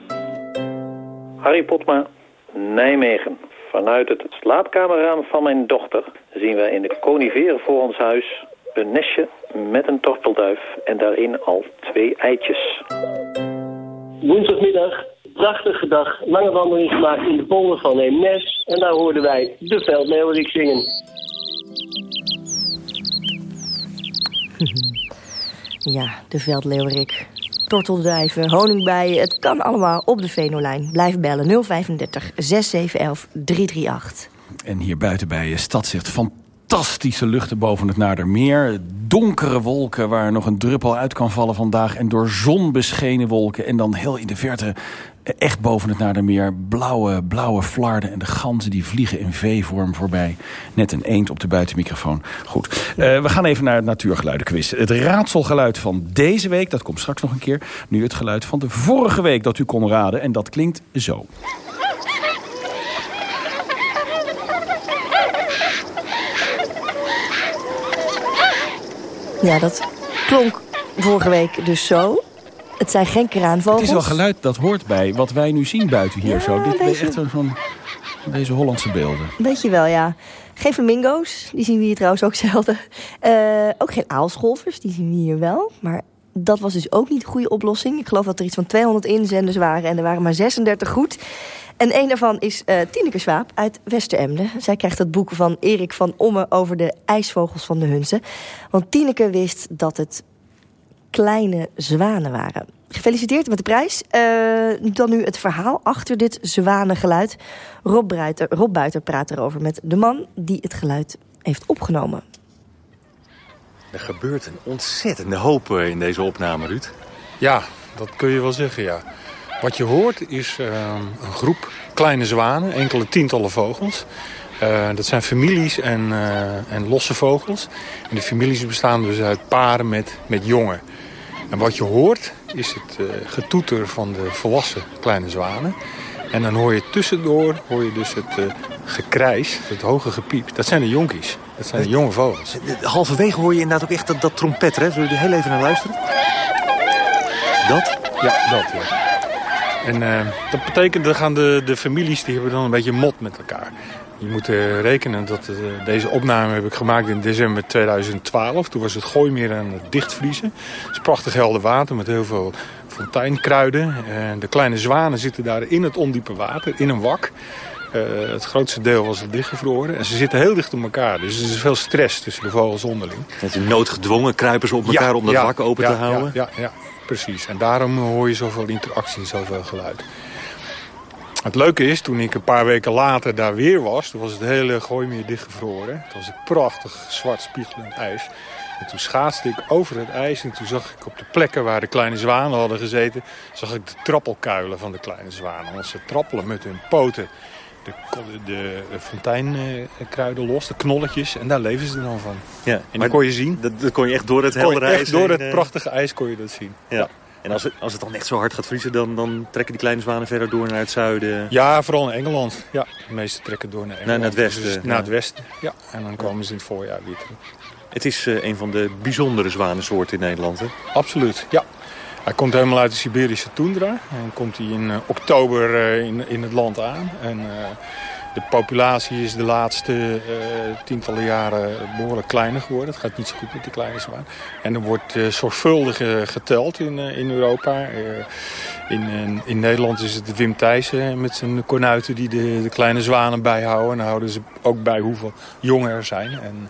S27: Harry Potma, Nijmegen. Vanuit het slaapkamerraam van mijn dochter zien we in de coniferen voor ons huis een nestje met een tortelduif en daarin al twee eitjes.
S28: Woensdagmiddag, prachtige dag, lange wandeling gemaakt in de polder van Eemnes en daar hoorden wij de veldleeuwerik zingen.
S9: Ja, de veldleeuwerik. Tortelduiven, honingbijen, het kan allemaal op de Venolijn. Blijf bellen 035 6711 338.
S8: En hier buiten bij Stadzicht fantastische luchten boven het Nadermeer. Donkere wolken waar nog een druppel uit kan vallen vandaag. En door zon beschenen wolken. En dan heel in de verte, echt boven het Nadermeer... blauwe, blauwe flarden en de ganzen die vliegen in V-vorm voorbij. Net een eend op de buitenmicrofoon. Goed, uh, we gaan even naar het natuurgeluidenquiz. Het raadselgeluid van deze week, dat komt straks nog een keer. Nu het geluid van de vorige week dat u kon raden. En dat klinkt zo.
S9: Ja, dat klonk vorige week dus zo. Het zijn geen kraanvogels.
S8: Het is wel geluid dat hoort bij wat wij nu zien buiten hier. zo. Dit is echt zo'n deze Hollandse beelden.
S9: Weet je wel, ja. Geen flamingo's, die zien we hier trouwens ook zelden. Uh, ook geen aalscholvers, die zien we hier wel. Maar dat was dus ook niet een goede oplossing. Ik geloof dat er iets van 200 inzenders waren en er waren maar 36 goed. En een daarvan is uh, Tineke Swaap uit Westeremden. Zij krijgt het boek van Erik van Omme over de ijsvogels van de Hunze. Want Tineke wist dat het kleine zwanen waren. Gefeliciteerd met de prijs. Uh, dan nu het verhaal achter dit zwanengeluid. Rob, Buiter, Rob Buiter praat erover met de man die het geluid heeft opgenomen.
S29: Er gebeurt een ontzettende hoop in deze opname, Ruud.
S30: Ja, dat kun je wel zeggen, ja. Wat je hoort is uh, een groep kleine zwanen, enkele tientallen vogels. Uh, dat zijn families en, uh, en losse vogels. En de families bestaan dus uit paren met, met jongen. En wat je hoort is het uh, getoeter van de volwassen kleine zwanen. En dan hoor je tussendoor hoor je dus het gekrijs, het hoge gepiep. Dat zijn de jonkies. Dat zijn de jonge vogels.
S29: Halverwege hoor je inderdaad ook echt dat, dat trompetter. Hè? Zullen we er heel even naar luisteren? Dat?
S30: Ja, dat ja. En uh, dat betekent, dat gaan de, de families, die hebben dan een beetje mot met elkaar. Je moet uh, rekenen dat uh, deze opname heb ik gemaakt in december 2012. Toen was het gooimeer aan het dichtvriezen. Het is prachtig helder water met heel veel fonteinkruiden. En de kleine zwanen zitten daar in het ondiepe water, in een wak. het grootste deel was er dichtgevroren. En ze zitten heel dicht op elkaar. Dus er is veel stress tussen de vogels onderling.
S29: Het is noodgedwongen kruipen ze op elkaar
S30: ja,
S29: om dat
S30: ja,
S29: wak open
S30: ja,
S29: te houden?
S30: Ja, ja, ja, precies. En daarom hoor je zoveel interactie en zoveel geluid. Het leuke is, toen ik een paar weken later daar weer was... toen was het hele gooimeer dichtgevroren. Het was een prachtig zwart spiegelend ijs. En toen schaatste ik over het ijs en toen zag ik op de plekken waar de kleine zwanen hadden gezeten... zag ik de trappelkuilen van de kleine zwanen. Want ze trappelen met hun poten de, de, de fonteinkruiden los, de knolletjes. En daar leven ze dan van.
S29: Ja,
S30: en dat kon je zien.
S29: Dat, dat kon je echt door het heldere ijs
S30: Door
S29: heen,
S30: het
S29: eh,
S30: prachtige ijs kon je dat zien.
S29: Ja. En als het, als het dan echt zo hard gaat vriezen, dan, dan trekken die kleine zwanen verder door naar het zuiden?
S30: Ja, vooral in Engeland. Ja, de meeste trekken door naar Engeland.
S29: Naar, naar het westen?
S30: Dus naar het westen, ja. En dan komen ze in het voorjaar weer terug.
S29: Het is uh, een van de bijzondere zwanensoorten in Nederland, hè?
S30: Absoluut, ja. Hij komt helemaal uit de Siberische toendra. En komt hij in uh, oktober uh, in, in het land aan. En de populatie is de laatste uh, tientallen jaren behoorlijk kleiner geworden. Het gaat niet zo goed met die kleine zwaan. En er wordt uh, zorgvuldig uh, geteld in, in Europa. in, in Nederland is het Wim Thijssen met zijn kornuiten die de, de, kleine zwanen bijhouden. En dan houden ze ook bij hoeveel jongen er zijn. En,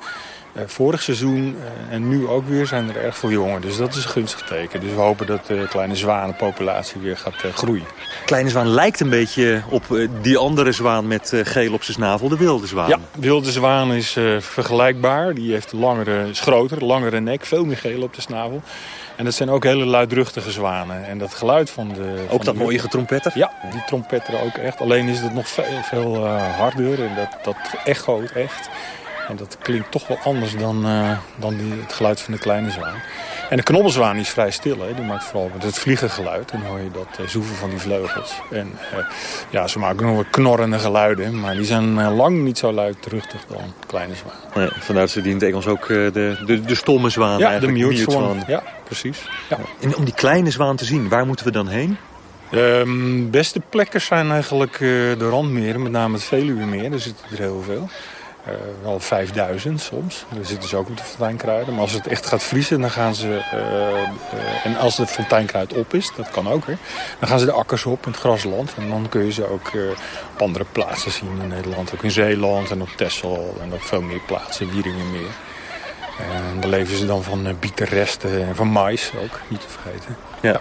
S30: vorig seizoen en nu ook weer zijn er erg veel jongen. Dus dat is een gunstig teken. Dus we hopen dat de kleine zwanenpopulatie weer gaat groeien.
S29: Kleine zwaan lijkt een beetje op die andere zwaan met geel op zijn snavel, de wilde zwaan.
S30: Ja, de wilde zwaan is vergelijkbaar. Die heeft langere, is groter, langere nek, veel meer geel op de snavel. En dat zijn ook hele luidruchtige zwanen. En dat geluid van de...
S29: Ook
S30: van
S29: dat
S30: de...
S29: mooie getrompetter?
S30: Ja, die trompetteren ook echt. Alleen is het nog veel, veel harder en dat, dat echoot echt. En dat klinkt toch wel anders dan, uh, dan die, het geluid van de kleine zwaan. En de knobbelzwaan is vrij stil. Hè. Die maakt vooral het vliegengeluid. En dan hoor je dat uh, zoeven van die vleugels. En uh, ja, ze maken nog wat knorrende geluiden. Maar die zijn lang niet zo luidruchtig dan kleine zwaan.
S29: Nee, vandaar dat ze die in het Engels ook de, de, de stomme zwaan
S30: Ja, de mute zwaan. Ja, precies. Ja.
S29: En om die kleine zwaan te zien, waar moeten we dan heen?
S30: De um, beste plekken zijn eigenlijk de randmeren. Met name het Veluwemeer. Daar zitten er heel veel. Uh, wel 5000 soms. Daar zitten ze ook op de fonteinkruiden. Maar als het echt gaat vriezen, dan gaan ze... Uh, uh, en als de fonteinkruid op is, dat kan ook, hè, dan gaan ze de akkers op in het grasland. En dan kun je ze ook op andere plaatsen zien in Nederland. Ook in Zeeland en op Texel en op veel meer plaatsen, Wieringenmeer. En dan leven ze dan van bietenresten en van mais ook, niet te vergeten.
S29: Ja. ja.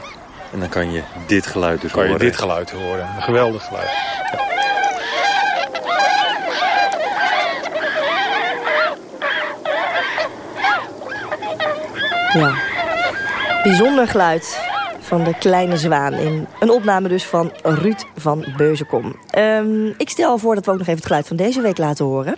S29: En dan kan je dit geluid dus
S30: kan
S29: horen.
S30: Kan je dit geluid horen. Een geweldig geluid. Ja.
S9: Ja, bijzonder geluid van de kleine zwaan. In een opname dus van Ruud van Beuzenkom. Um, ik stel voor dat we ook nog even het geluid van deze week laten horen.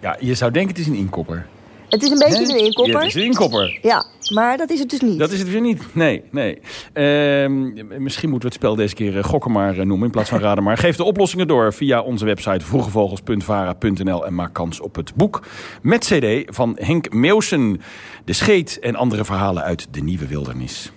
S8: Ja, je zou denken het is een inkopper.
S9: Het is een beetje een inkopper.
S8: Ja, het is een inkopper.
S9: Ja, maar dat is het dus niet.
S8: Dat is het weer niet. Nee, nee. Uh, misschien moeten we het spel deze keer uh, gokken maar uh, noemen in plaats van raden maar. Geef de oplossingen door via onze website vroegevogels.vara.nl en maak kans op het boek met cd van Henk Meeuwsen. De scheet en andere verhalen uit de nieuwe wildernis.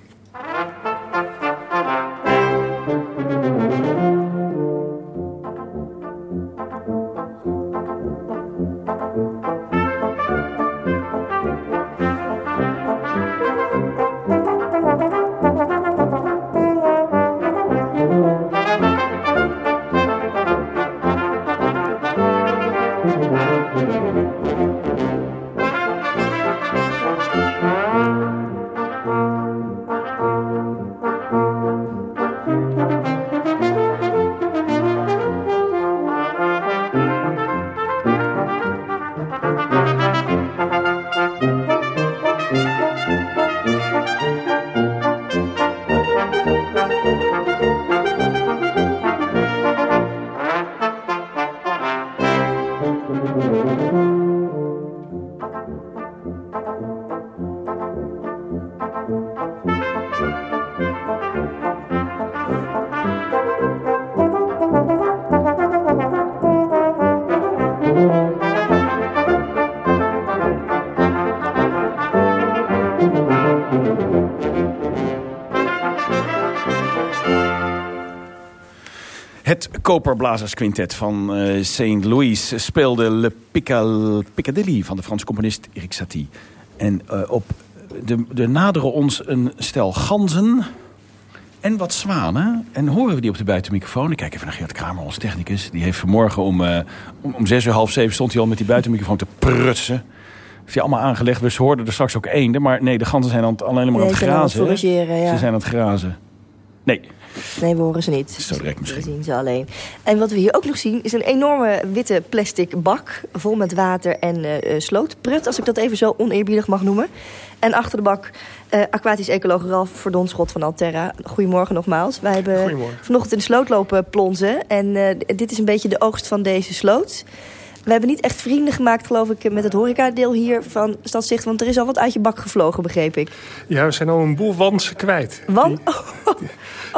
S8: Koperblazersquintet van uh, St. Louis speelde Le Piccadilly van de Franse componist Erik Satie. En uh, op de, de naderen ons een stel ganzen en wat zwanen. En horen we die op de buitenmicrofoon. Ik kijk even naar Gert Kramer, onze technicus. Die heeft vanmorgen om, uh, om, om zes uur, half zeven stond hij al met die buitenmicrofoon te prutsen. Heeft hij allemaal aangelegd. We hoorden er straks ook eenden. Maar nee, de ganzen zijn aan, alleen maar aan het grazen.
S9: Ja.
S8: Ze zijn aan het grazen. Nee,
S9: Nee, we horen ze niet.
S8: Zo direct misschien.
S9: We zien ze alleen. En wat we hier ook nog zien is een enorme witte plastic bak... vol met water en uh, slootprut, als ik dat even zo oneerbiedig mag noemen. En achter de bak uh, aquatisch ecoloog Ralf Verdonschot van Alterra. Goedemorgen nogmaals. Wij hebben vanochtend in de sloot lopen plonzen. En uh, dit is een beetje de oogst van deze sloot. We hebben niet echt vrienden gemaakt, geloof ik, met het horecadeel hier van Stadzicht. Want er is al wat uit je bak gevlogen, begreep ik.
S10: Ja, we zijn al een boel wansen kwijt.
S9: Want?
S10: Die,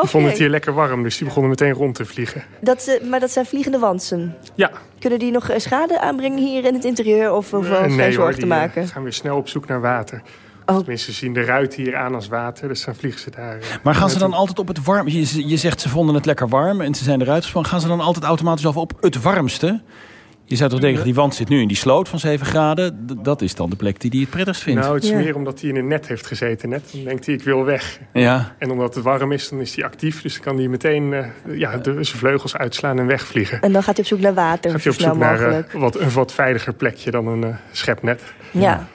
S10: vonden het hier lekker warm, dus die begonnen meteen rond te vliegen.
S9: Dat, ze- maar dat zijn vliegende wansen.
S10: Ja.
S9: Kunnen die nog eh, schade aanbrengen hier in het interieur? Of we ons
S10: Eh,
S9: geen zorgen te
S10: eh,
S9: maken?
S10: gaan weer snel op zoek naar water.
S9: Oh.
S10: Tenminste, ze zien de ruiten hier aan als water, dus dan vliegen ze daar. eh,
S8: Maar gaan ze dan altijd op het warm? Je, je zegt ze vonden het lekker warm en ze zijn eruit gesprongen. Gaan ze dan altijd automatisch af op het warmste? Je zou toch denken, die wand zit nu in die sloot van 7 graden. Dat is dan de plek die hij het prettigst vindt.
S10: Nou, het is meer omdat hij in een net heeft gezeten net. Dan denkt hij, ik wil weg.
S8: Ja.
S10: En omdat het warm is, dan is hij actief. Dus dan kan hij meteen eh, ja, de, zijn vleugels uitslaan en wegvliegen.
S9: En dan gaat hij op zoek naar water,
S10: Gaat hij op
S9: snel
S10: zoek naar eh,
S9: mogelijk.
S10: wat, een wat veiliger plekje dan een eh, schepnet.
S9: ja.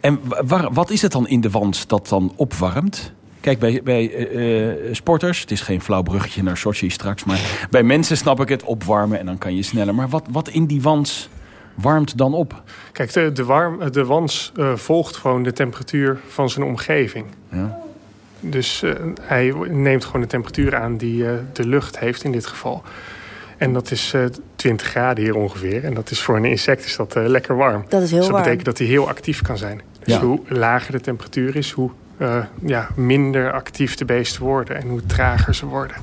S8: En waar- wat is het dan in de wand dat dan opwarmt? Kijk, bij, bij eh, eh, sporters, het is geen flauw bruggetje naar Sochi straks... maar bij mensen snap ik het opwarmen en dan kan je sneller. Maar wat, wat in die wand warmt dan op?
S10: Kijk, de, de, warm, de wans eh, volgt gewoon de temperatuur van zijn omgeving.
S8: Ja.
S10: Dus eh, hij neemt gewoon de temperatuur aan die eh, de lucht heeft in dit geval. En dat is eh 20 graden hier ongeveer. En dat is voor een insect is dat eh, lekker warm.
S9: Dat is heel
S10: dus dat
S9: warm.
S10: betekent dat hij heel actief kan zijn. Dus
S8: Ja.
S10: hoe lager de temperatuur is, hoe eh, ja, minder actief de beesten worden. En hoe trager ze worden.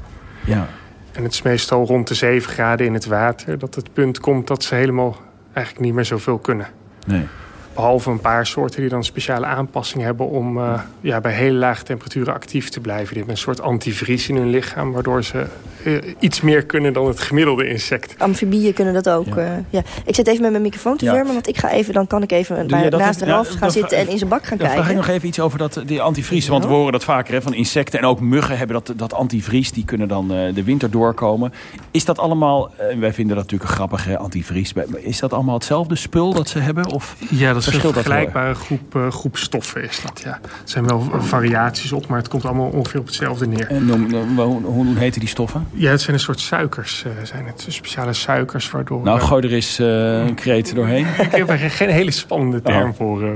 S8: Ja.
S10: En het is meestal rond de 7 graden in het water... dat het punt komt dat ze helemaal eigenlijk niet meer zoveel kunnen.
S8: Nee.
S10: Behalve een paar soorten die dan speciale aanpassingen hebben... om eh, ja, bij hele lage temperaturen actief te blijven. Die hebben een soort antivries in hun lichaam... waardoor ze eh, iets meer kunnen dan het gemiddelde insect.
S9: Amfibieën kunnen dat ook. Ja. ja. Ik zet even met mijn microfoon te
S10: Ja.
S9: vermen, want ik ga even, dan kan ik even bij- naast
S8: Ja,
S9: gaan zitten en in zijn bak gaan
S8: Dan
S9: kijken.
S8: vraag ik nog even iets over dat, die antivries. Want we horen dat vaker hè, van insecten. En ook muggen hebben dat, dat antivries. Die kunnen dan eh, de winter doorkomen. Is dat allemaal, eh, wij vinden dat natuurlijk een grappige antivries. Maar Is dat allemaal hetzelfde spul dat ze hebben? Of
S10: Ja, dat is een
S8: verschilt dat wel?
S10: vergelijkbare groep, eh, groep stoffen is dat, ja. Er zijn wel variaties op, maar het komt allemaal ongeveer op hetzelfde neer.
S8: En noem- noem- hoe, hoe heten die stoffen?
S10: Ja, het zijn een soort suikers. eh, zijn het speciale suikers waardoor...
S8: Nou,
S10: eh,
S8: gooi er eens eh, een kreet doorheen.
S10: ik heb er geen hele spannende term
S8: Oh.
S10: voor. eh,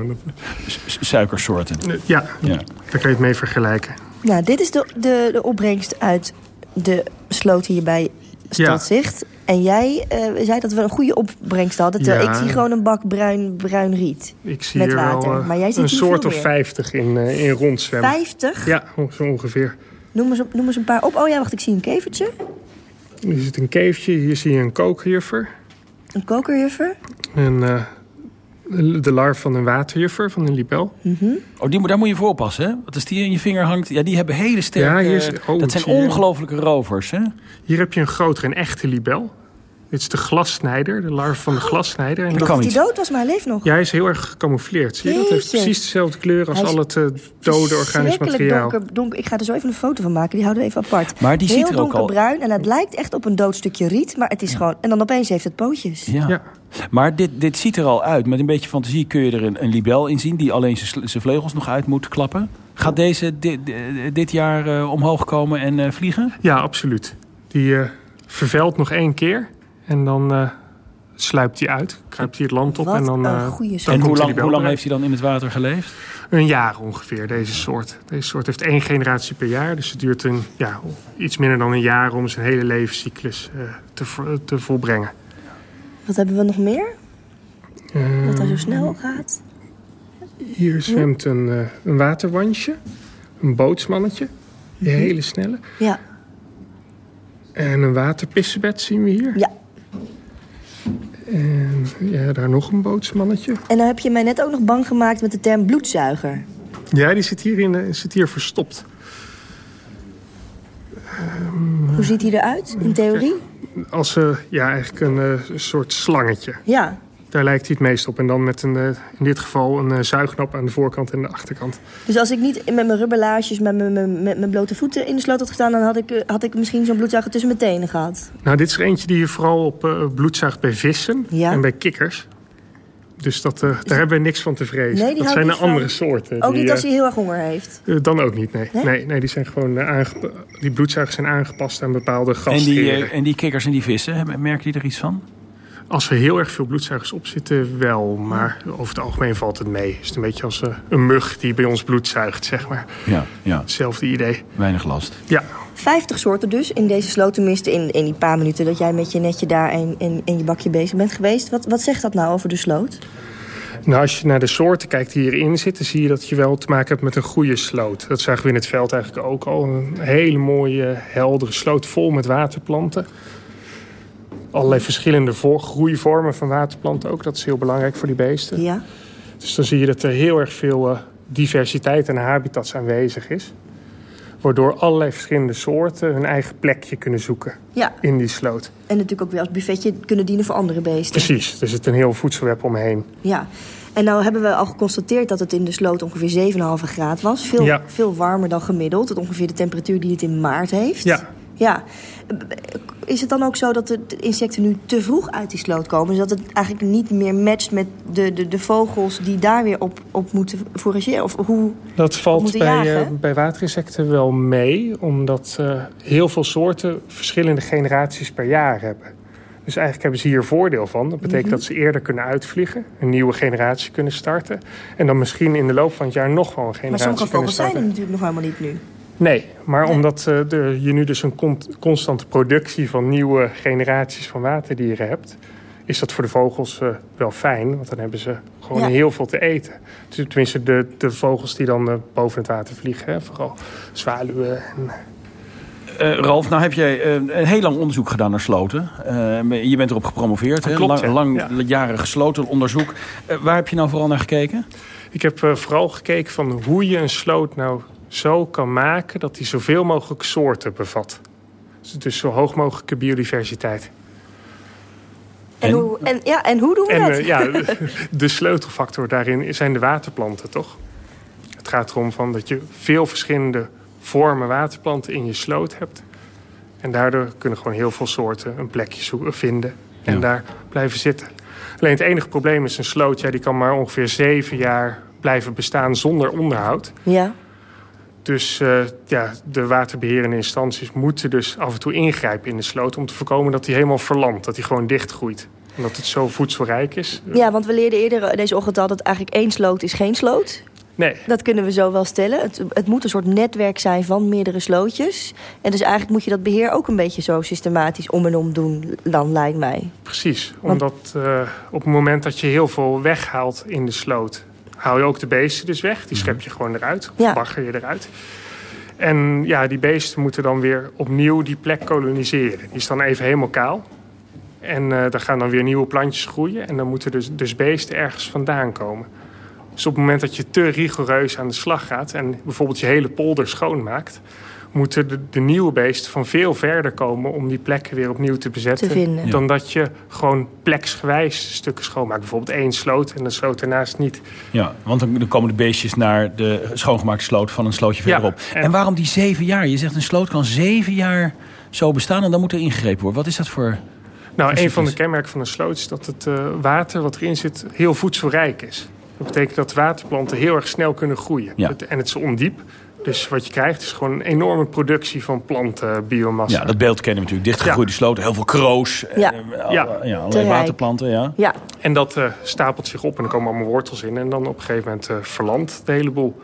S8: S- Suikersoorten.
S10: ja,
S8: Ja.
S10: daar kan je het mee vergelijken.
S9: Nou, dit is de, de, de opbrengst uit de sloot hier bij Stadzicht. En jij eh, zei dat we een goede opbrengst hadden. Terwijl
S10: Ja.
S9: ik zie gewoon een bak bruin, bruin riet.
S10: Ik zie
S9: met
S10: hier
S9: water.
S10: wel eh,
S9: maar jij ziet
S10: een
S9: hier
S10: soort
S9: veel
S10: of
S9: meer.
S10: 50 in, eh, in rondzwemmen.
S9: 50?
S10: Ja, zo ongeveer.
S9: Noem eens, noem eens een paar op. Oh ja, wacht, ik zie een kevertje.
S10: Hier zit een keefje, hier zie je een kookjuffer.
S9: Een kokerjuffer.
S10: En eh, de larf van een waterjuffer, van een libel.
S8: Oh, die, daar moet je voor oppassen, hè? Want als die in je vinger hangt, ja, die hebben hele sterke...
S10: Ja, hier is- oh,
S8: dat zijn ongelofelijke rovers, hè?
S10: Hier heb je een grotere, een echte libel. Dit is de glassnijder, de larf van de glassnijder. En
S9: Ik dacht dat hij dood was, maar hij leeft nog.
S10: Ja, hij is heel erg gecamoufleerd. Zie je dat? Heeft precies dezelfde kleur als al het eh, dode organisch
S9: Schrikkelijk
S10: materiaal.
S9: donker, donker. Ik ga er zo even een foto van maken. Die houden we even apart.
S8: Maar die
S9: Heel
S8: ziet er ook al-
S9: donkerbruin. En het lijkt echt op een dood stukje riet. Maar het is gewoon... En dan opeens heeft het pootjes.
S8: Ja. Maar dit, dit ziet er al uit. Met een beetje fantasie kun je er een, een libel in zien... die alleen zijn vleugels nog uit moet klappen. Gaat deze dit, dit jaar eh, omhoog komen en eh, vliegen?
S10: Ja, absoluut. Die eh vervelt nog één keer. En dan eh, sluipt hij uit. Kruipt hij het land op.
S9: Wat
S10: en dan,
S9: een
S10: eh,
S9: soort.
S8: En hoe lang, hoe heeft hij dan in het water geleefd?
S10: Een jaar ongeveer, deze soort. Deze soort heeft één generatie per jaar. Dus het duurt een, ja, iets minder dan een jaar om zijn hele levenscyclus eh, te, te volbrengen.
S9: Wat hebben we nog meer? Wat er zo snel gaat?
S10: Hier zwemt een, eh, een waterwandje. Een bootsmannetje. Die
S9: Mhm.
S10: hele snelle.
S9: Ja.
S10: En een waterpissebed zien we hier.
S9: Ja.
S10: En ja, daar nog een bootsmannetje.
S9: En dan heb je mij net ook nog bang gemaakt met de term bloedzuiger.
S10: Ja, die zit hier, in, de- zit hier verstopt.
S9: Hoe ziet hij eruit, in theorie?
S10: Als eh, ja, eigenlijk een eh, soort slangetje.
S9: Ja.
S10: Daar lijkt hij het meest op. En dan met een, eh, in dit geval een eh, zuignap aan de voorkant en de achterkant.
S9: Dus als ik niet met mijn rubberlaarsjes, met mijn, met mijn blote voeten in de sloot had gestaan... dan had ik, eh, had ik misschien zo'n bloedzuiger tussen mijn tenen gehad.
S10: Nou, dit is er eentje die je vooral op eh, bloed zuigt bij vissen
S9: Ja.
S10: en bij kikkers. Dus dat, daar hebben we niks van te vrezen.
S9: Nee,
S10: dat zijn
S9: van-
S10: andere soorten.
S9: Ook
S10: die,
S9: niet als hij heel erg honger heeft.
S10: dan ook niet, nee.
S9: Nee?
S10: Nee, nee, die zijn gewoon Die bloedzuigers zijn aangepast aan bepaalde
S8: En die, en die kikkers en die vissen, merken die er iets van?
S10: Als er heel erg veel bloedzuigers op zitten, wel. Maar over het algemeen valt het mee. Het is een beetje als eh, een mug die bij ons bloed zuigt, zeg maar.
S8: Ja, ja.
S10: Hetzelfde idee.
S8: Weinig last.
S10: Ja.
S9: 50 soorten dus in deze sloot. Tenminste, in, in die paar minuten dat jij met je netje daar en, en, en je bakje bezig bent geweest. Wat, wat zegt dat nou over de sloot?
S10: Nou, als je naar de soorten kijkt die hierin zitten... zie je dat je wel te maken hebt met een goede sloot. Dat zagen we in het veld eigenlijk ook al. Een hele mooie, heldere sloot vol met waterplanten. Allerlei verschillende groeivormen van waterplanten ook. Dat is heel belangrijk voor die beesten.
S9: Ja.
S10: Dus dan zie je dat er heel erg veel uh, diversiteit en habitats aanwezig is. Waardoor allerlei verschillende soorten hun eigen plekje kunnen zoeken
S9: ja.
S10: in die sloot.
S9: En natuurlijk ook weer als buffetje kunnen dienen voor andere beesten.
S10: Precies, er zit een heel voedselweb omheen.
S9: Ja, en nou hebben we al geconstateerd dat het in de sloot ongeveer 7,5 graad was. Veel,
S10: ja.
S9: veel warmer dan gemiddeld. Het ongeveer de temperatuur die het in maart heeft.
S10: Ja.
S9: Ja. Is het dan ook zo dat de insecten nu te vroeg uit die sloot komen? Zodat het eigenlijk niet meer matcht met de, de, de vogels die daar weer op, op moeten forageren? Of hoe
S10: Dat valt bij,
S9: uh,
S10: bij waterinsecten wel mee. Omdat uh, heel veel soorten verschillende generaties per jaar hebben. Dus eigenlijk hebben ze hier voordeel van. Dat betekent mm -hmm. dat ze eerder kunnen uitvliegen. Een nieuwe generatie kunnen starten. En dan misschien in de loop van het jaar nog wel een generatie
S9: kunnen starten. Maar sommige vogels
S10: zijn
S9: er natuurlijk nog helemaal niet nu.
S10: Nee, maar nee. omdat uh, de, je nu dus een constante productie van nieuwe generaties van waterdieren hebt, is dat voor de vogels uh, wel fijn. Want dan hebben ze gewoon ja. heel veel te eten. Dus, tenminste, de, de vogels die dan uh, boven het water vliegen, hè, vooral zwaluwen. En...
S8: Uh, Ralf, nou heb jij een heel lang onderzoek gedaan naar sloten. je bent erop gepromoveerd, hè?
S10: Klopt,
S8: lang, lang ja. jaren gesloten onderzoek. waar heb je nou vooral naar gekeken?
S10: Ik heb vooral gekeken van hoe je een sloot nou zo kan maken dat hij zoveel mogelijk soorten bevat. Dus zo hoog mogelijke biodiversiteit.
S9: En, hoe, en, ja, en hoe doen we
S10: en,
S9: dat?
S10: Uh, ja, de sleutelfactor daarin zijn de waterplanten, toch? Het gaat erom van dat je veel verschillende vormen waterplanten in je sloot hebt. En daardoor kunnen gewoon heel veel soorten een plekje zoeken, vinden en ja. daar blijven zitten. Alleen het enige probleem is een sloot, ja, die kan maar ongeveer zeven jaar blijven bestaan zonder onderhoud.
S9: Ja.
S10: Dus uh, ja, de waterbeherende instanties moeten dus af en toe ingrijpen in de sloot... om te voorkomen dat hij helemaal verlamt, dat hij gewoon dichtgroeit. Omdat het zo voedselrijk is.
S9: Ja, want we leerden eerder deze ochtend al dat eigenlijk één sloot is geen sloot.
S10: Nee.
S9: Dat kunnen we zo wel stellen. Het, het moet een soort netwerk zijn van meerdere slootjes. En dus eigenlijk moet je dat beheer ook een beetje zo systematisch om en om doen, dan lijkt mij.
S10: Precies, omdat uh, op het moment dat je heel veel weghaalt in de sloot haal je ook de beesten dus weg. Die schep je gewoon eruit. Of
S9: ja.
S10: bagger je eruit. En ja, die beesten moeten dan weer opnieuw die plek koloniseren. Die is dan even helemaal kaal. En uh, daar gaan dan weer nieuwe plantjes groeien. En dan moeten dus, dus beesten ergens vandaan komen. Dus op het moment dat je te rigoureus aan de slag gaat... en bijvoorbeeld je hele polder schoonmaakt... moeten de, de nieuwe beesten van veel verder komen... om die plekken weer opnieuw te bezetten.
S9: Te vinden.
S10: Dan dat je gewoon pleksgewijs stukken schoonmaakt. Bijvoorbeeld één sloot en de sloot ernaast niet.
S8: Ja, want dan komen de beestjes naar de schoongemaakte sloot... van een slootje verderop.
S10: Ja, en...
S8: en waarom die zeven jaar? Je zegt een sloot kan zeven jaar zo bestaan... en dan moet er ingegrepen worden. Wat is dat voor...
S10: Nou, een van de kenmerken van een sloot is dat het uh, water wat erin zit heel voedselrijk is. Dat betekent dat waterplanten heel erg snel kunnen groeien.
S8: Ja.
S10: En het is ondiep. Dus wat je krijgt is gewoon een enorme productie van plantenbiomassa.
S8: Ja, dat beeld kennen we natuurlijk. Dichtgegroeide ja. sloten, heel veel kroos.
S9: Ja,
S8: uh, ja. ja allerlei waterplanten. Ja.
S9: ja.
S10: En dat uh, stapelt zich op en er komen allemaal wortels in. En dan op een gegeven moment uh, verlandt de hele boel.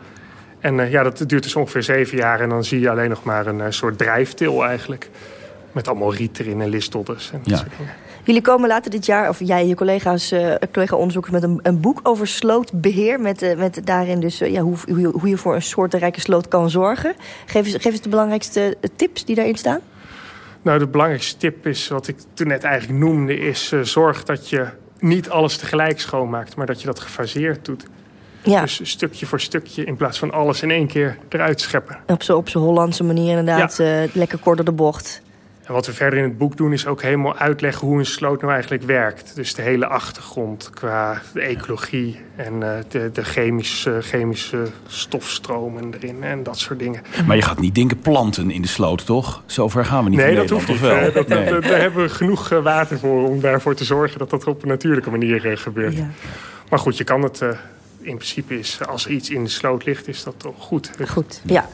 S10: En ja, dat duurt dus ongeveer zeven jaar. En dan zie je alleen nog maar een soort drijftil eigenlijk. Met allemaal riet erin en listodders en dat soort dingen.
S9: Jullie komen later dit jaar, of jij en je collega's, uh, collega-onderzoekers... met een, een, boek over slootbeheer. Met, uh, met daarin dus uh, ja, hoe, hoe, hoe, je voor een soortenrijke sloot kan zorgen. Geef eens, geef eens de belangrijkste tips die daarin staan.
S10: Nou, de belangrijkste tip is, wat ik toen net eigenlijk noemde... is zorg dat je niet alles tegelijk schoonmaakt... maar dat je dat gefaseerd doet.
S9: Ja.
S10: Dus stukje voor stukje in plaats van alles in één keer eruit scheppen.
S9: Op zo'n op Hollandse manier inderdaad, ja. lekker kort door de bocht.
S10: En wat we verder in het boek doen is ook helemaal uitleggen hoe een sloot nou eigenlijk werkt. Dus de hele achtergrond qua de ecologie en uh, de, de chemische, chemische stofstromen erin en dat soort dingen.
S8: Maar je gaat niet denken planten in de sloot, toch? Zover gaan we niet
S10: Nee, dat hoeft niet.
S8: wel?
S10: Uh, dat,
S8: nee.
S10: dat, daar hebben we genoeg water voor om daarvoor te zorgen dat dat op een natuurlijke manier gebeurt.
S9: Ja.
S10: Maar goed, je kan het in principe is, als er iets in de sloot ligt, is dat toch goed.
S9: Goed, ja.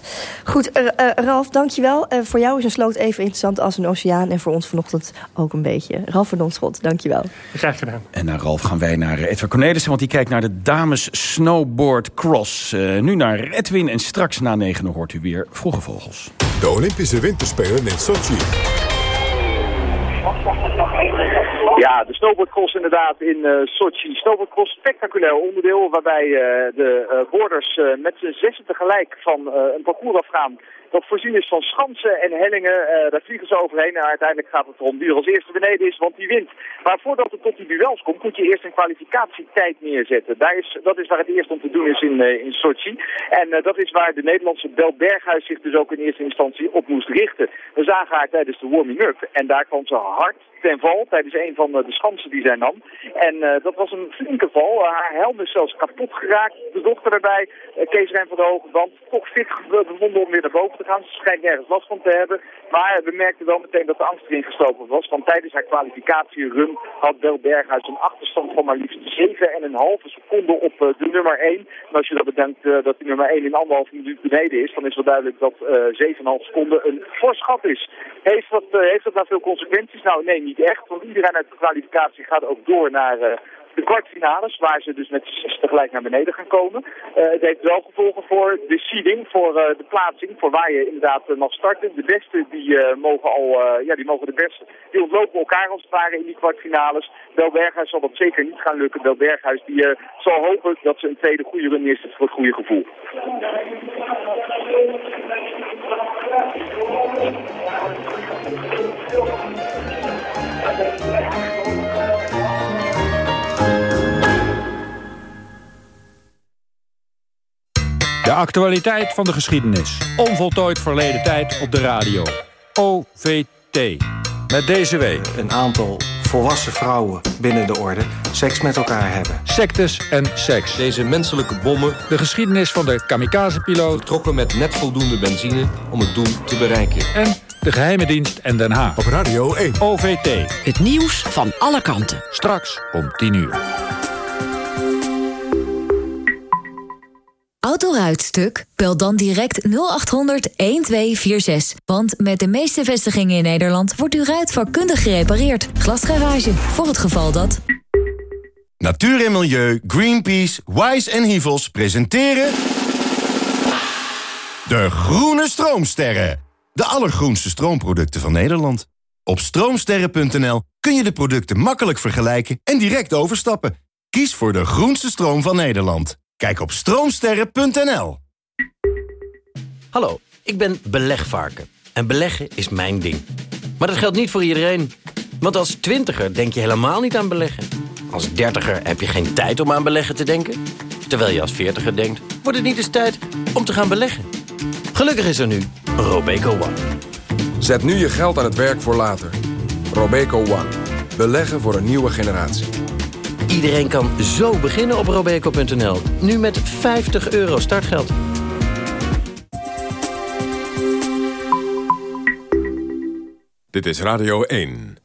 S9: Goed, uh, uh, Ralf, dankjewel. Uh, voor jou is een sloot even interessant als een oceaan... en voor ons vanochtend ook een beetje. Ralf van Donschot, dankjewel.
S10: Graag gedaan.
S8: En naar Ralf gaan wij naar Edward Cornelissen... want die kijkt naar de dames snowboard cross. nu naar Edwin en straks na negenen hoort u weer Vroege Vogels.
S31: De Olympische Winterspelen in Sochi.
S32: Ja, de snowboardcross inderdaad in uh, Sochi. Snowboardcross, spectaculair onderdeel waarbij uh, de uh, boarders met z'n zessen tegelijk van een parcours afgaan dat voorzien is van schansen en hellingen. Daar vliegen ze overheen en uiteindelijk gaat het erom wie als eerste beneden is, want die wint. Maar voordat het tot die duels komt, moet je eerst een kwalificatietijd neerzetten. Daar is, dat is waar het eerst om te doen is in, in Sochi. En dat is waar de Nederlandse Bel Berghuis zich dus ook in eerste instantie op moest richten. We zagen haar tijdens de warming-up en daar kwam ze hard ten val tijdens een van de schansen die zij nam. En uh, dat was een flinke val. Uh, haar helm is zelfs kapot geraakt. De dochter erbij, Kees Rijn van de Hoge Band, toch fit gevonden om weer naar boven te gaan. Ze schijnt nergens last van te hebben. Maar we merkten wel meteen dat de angst erin gestoken was. Want tijdens haar kwalificatierun had Bel Berghuis een achterstand van maar liefst 7,5 seconden op de nummer 1. En als je dat bedenkt dat die nummer 1 in anderhalf minuut beneden is, dan is wel duidelijk dat 7,5 seconden een fors is. Heeft dat, heeft dat nou veel consequenties? Nou nee, niet echt. Want iedereen uit de kwalificatie gaat ook door naar uh, de kwartfinales, waar ze dus met zes tegelijk naar beneden gaan komen. Uh, het heeft wel gevolgen voor de seeding, voor uh, de plaatsing, voor waar je inderdaad mag starten. De beste die mogen al, ja, die mogen de beste, die ontlopen elkaar als het ware in die kwartfinales. Bel Berghuis zal dat zeker niet gaan lukken. Bel Berghuis die zal hopen dat ze een tweede goede run neerzet voor het goede gevoel.
S17: Actualiteit van de geschiedenis. Onvoltooid verleden tijd op de radio. OVT. Met deze week
S33: een aantal volwassen vrouwen binnen de orde seks met elkaar hebben.
S17: Sectes en seks.
S33: Deze menselijke bommen.
S17: De geschiedenis van de kamikaze-piloot.
S33: Vertrokken met net voldoende benzine om het doel te bereiken.
S17: En de geheime dienst en Den Haag.
S31: Op Radio 1.
S17: OVT.
S20: Het nieuws van alle kanten.
S17: Straks om 10 uur.
S34: Autoruitstuk? Bel dan direct 0800 1246. Want met de meeste vestigingen in Nederland wordt uw ruit vakkundig gerepareerd. Glasgarage, voor het geval dat...
S3: Natuur en Milieu, Greenpeace, Wise en Hivels presenteren... De Groene Stroomsterren. De allergroenste stroomproducten van Nederland. Op stroomsterren.nl kun je de producten makkelijk vergelijken en direct overstappen. Kies voor de groenste stroom van Nederland. Kijk op stroomsterren.nl.
S35: Hallo, ik ben belegvarken. En beleggen is mijn ding. Maar dat geldt niet voor iedereen. Want als twintiger denk je helemaal niet aan beleggen. Als dertiger heb je geen tijd om aan beleggen te denken. Terwijl je als veertiger denkt, wordt het niet eens tijd om te gaan beleggen. Gelukkig is er nu Robeco One.
S36: Zet nu je geld aan het werk voor later. Robeco One. Beleggen voor een nieuwe generatie.
S35: Iedereen kan zo beginnen op robeco.nl. Nu met 50 euro startgeld.
S31: Dit is Radio 1.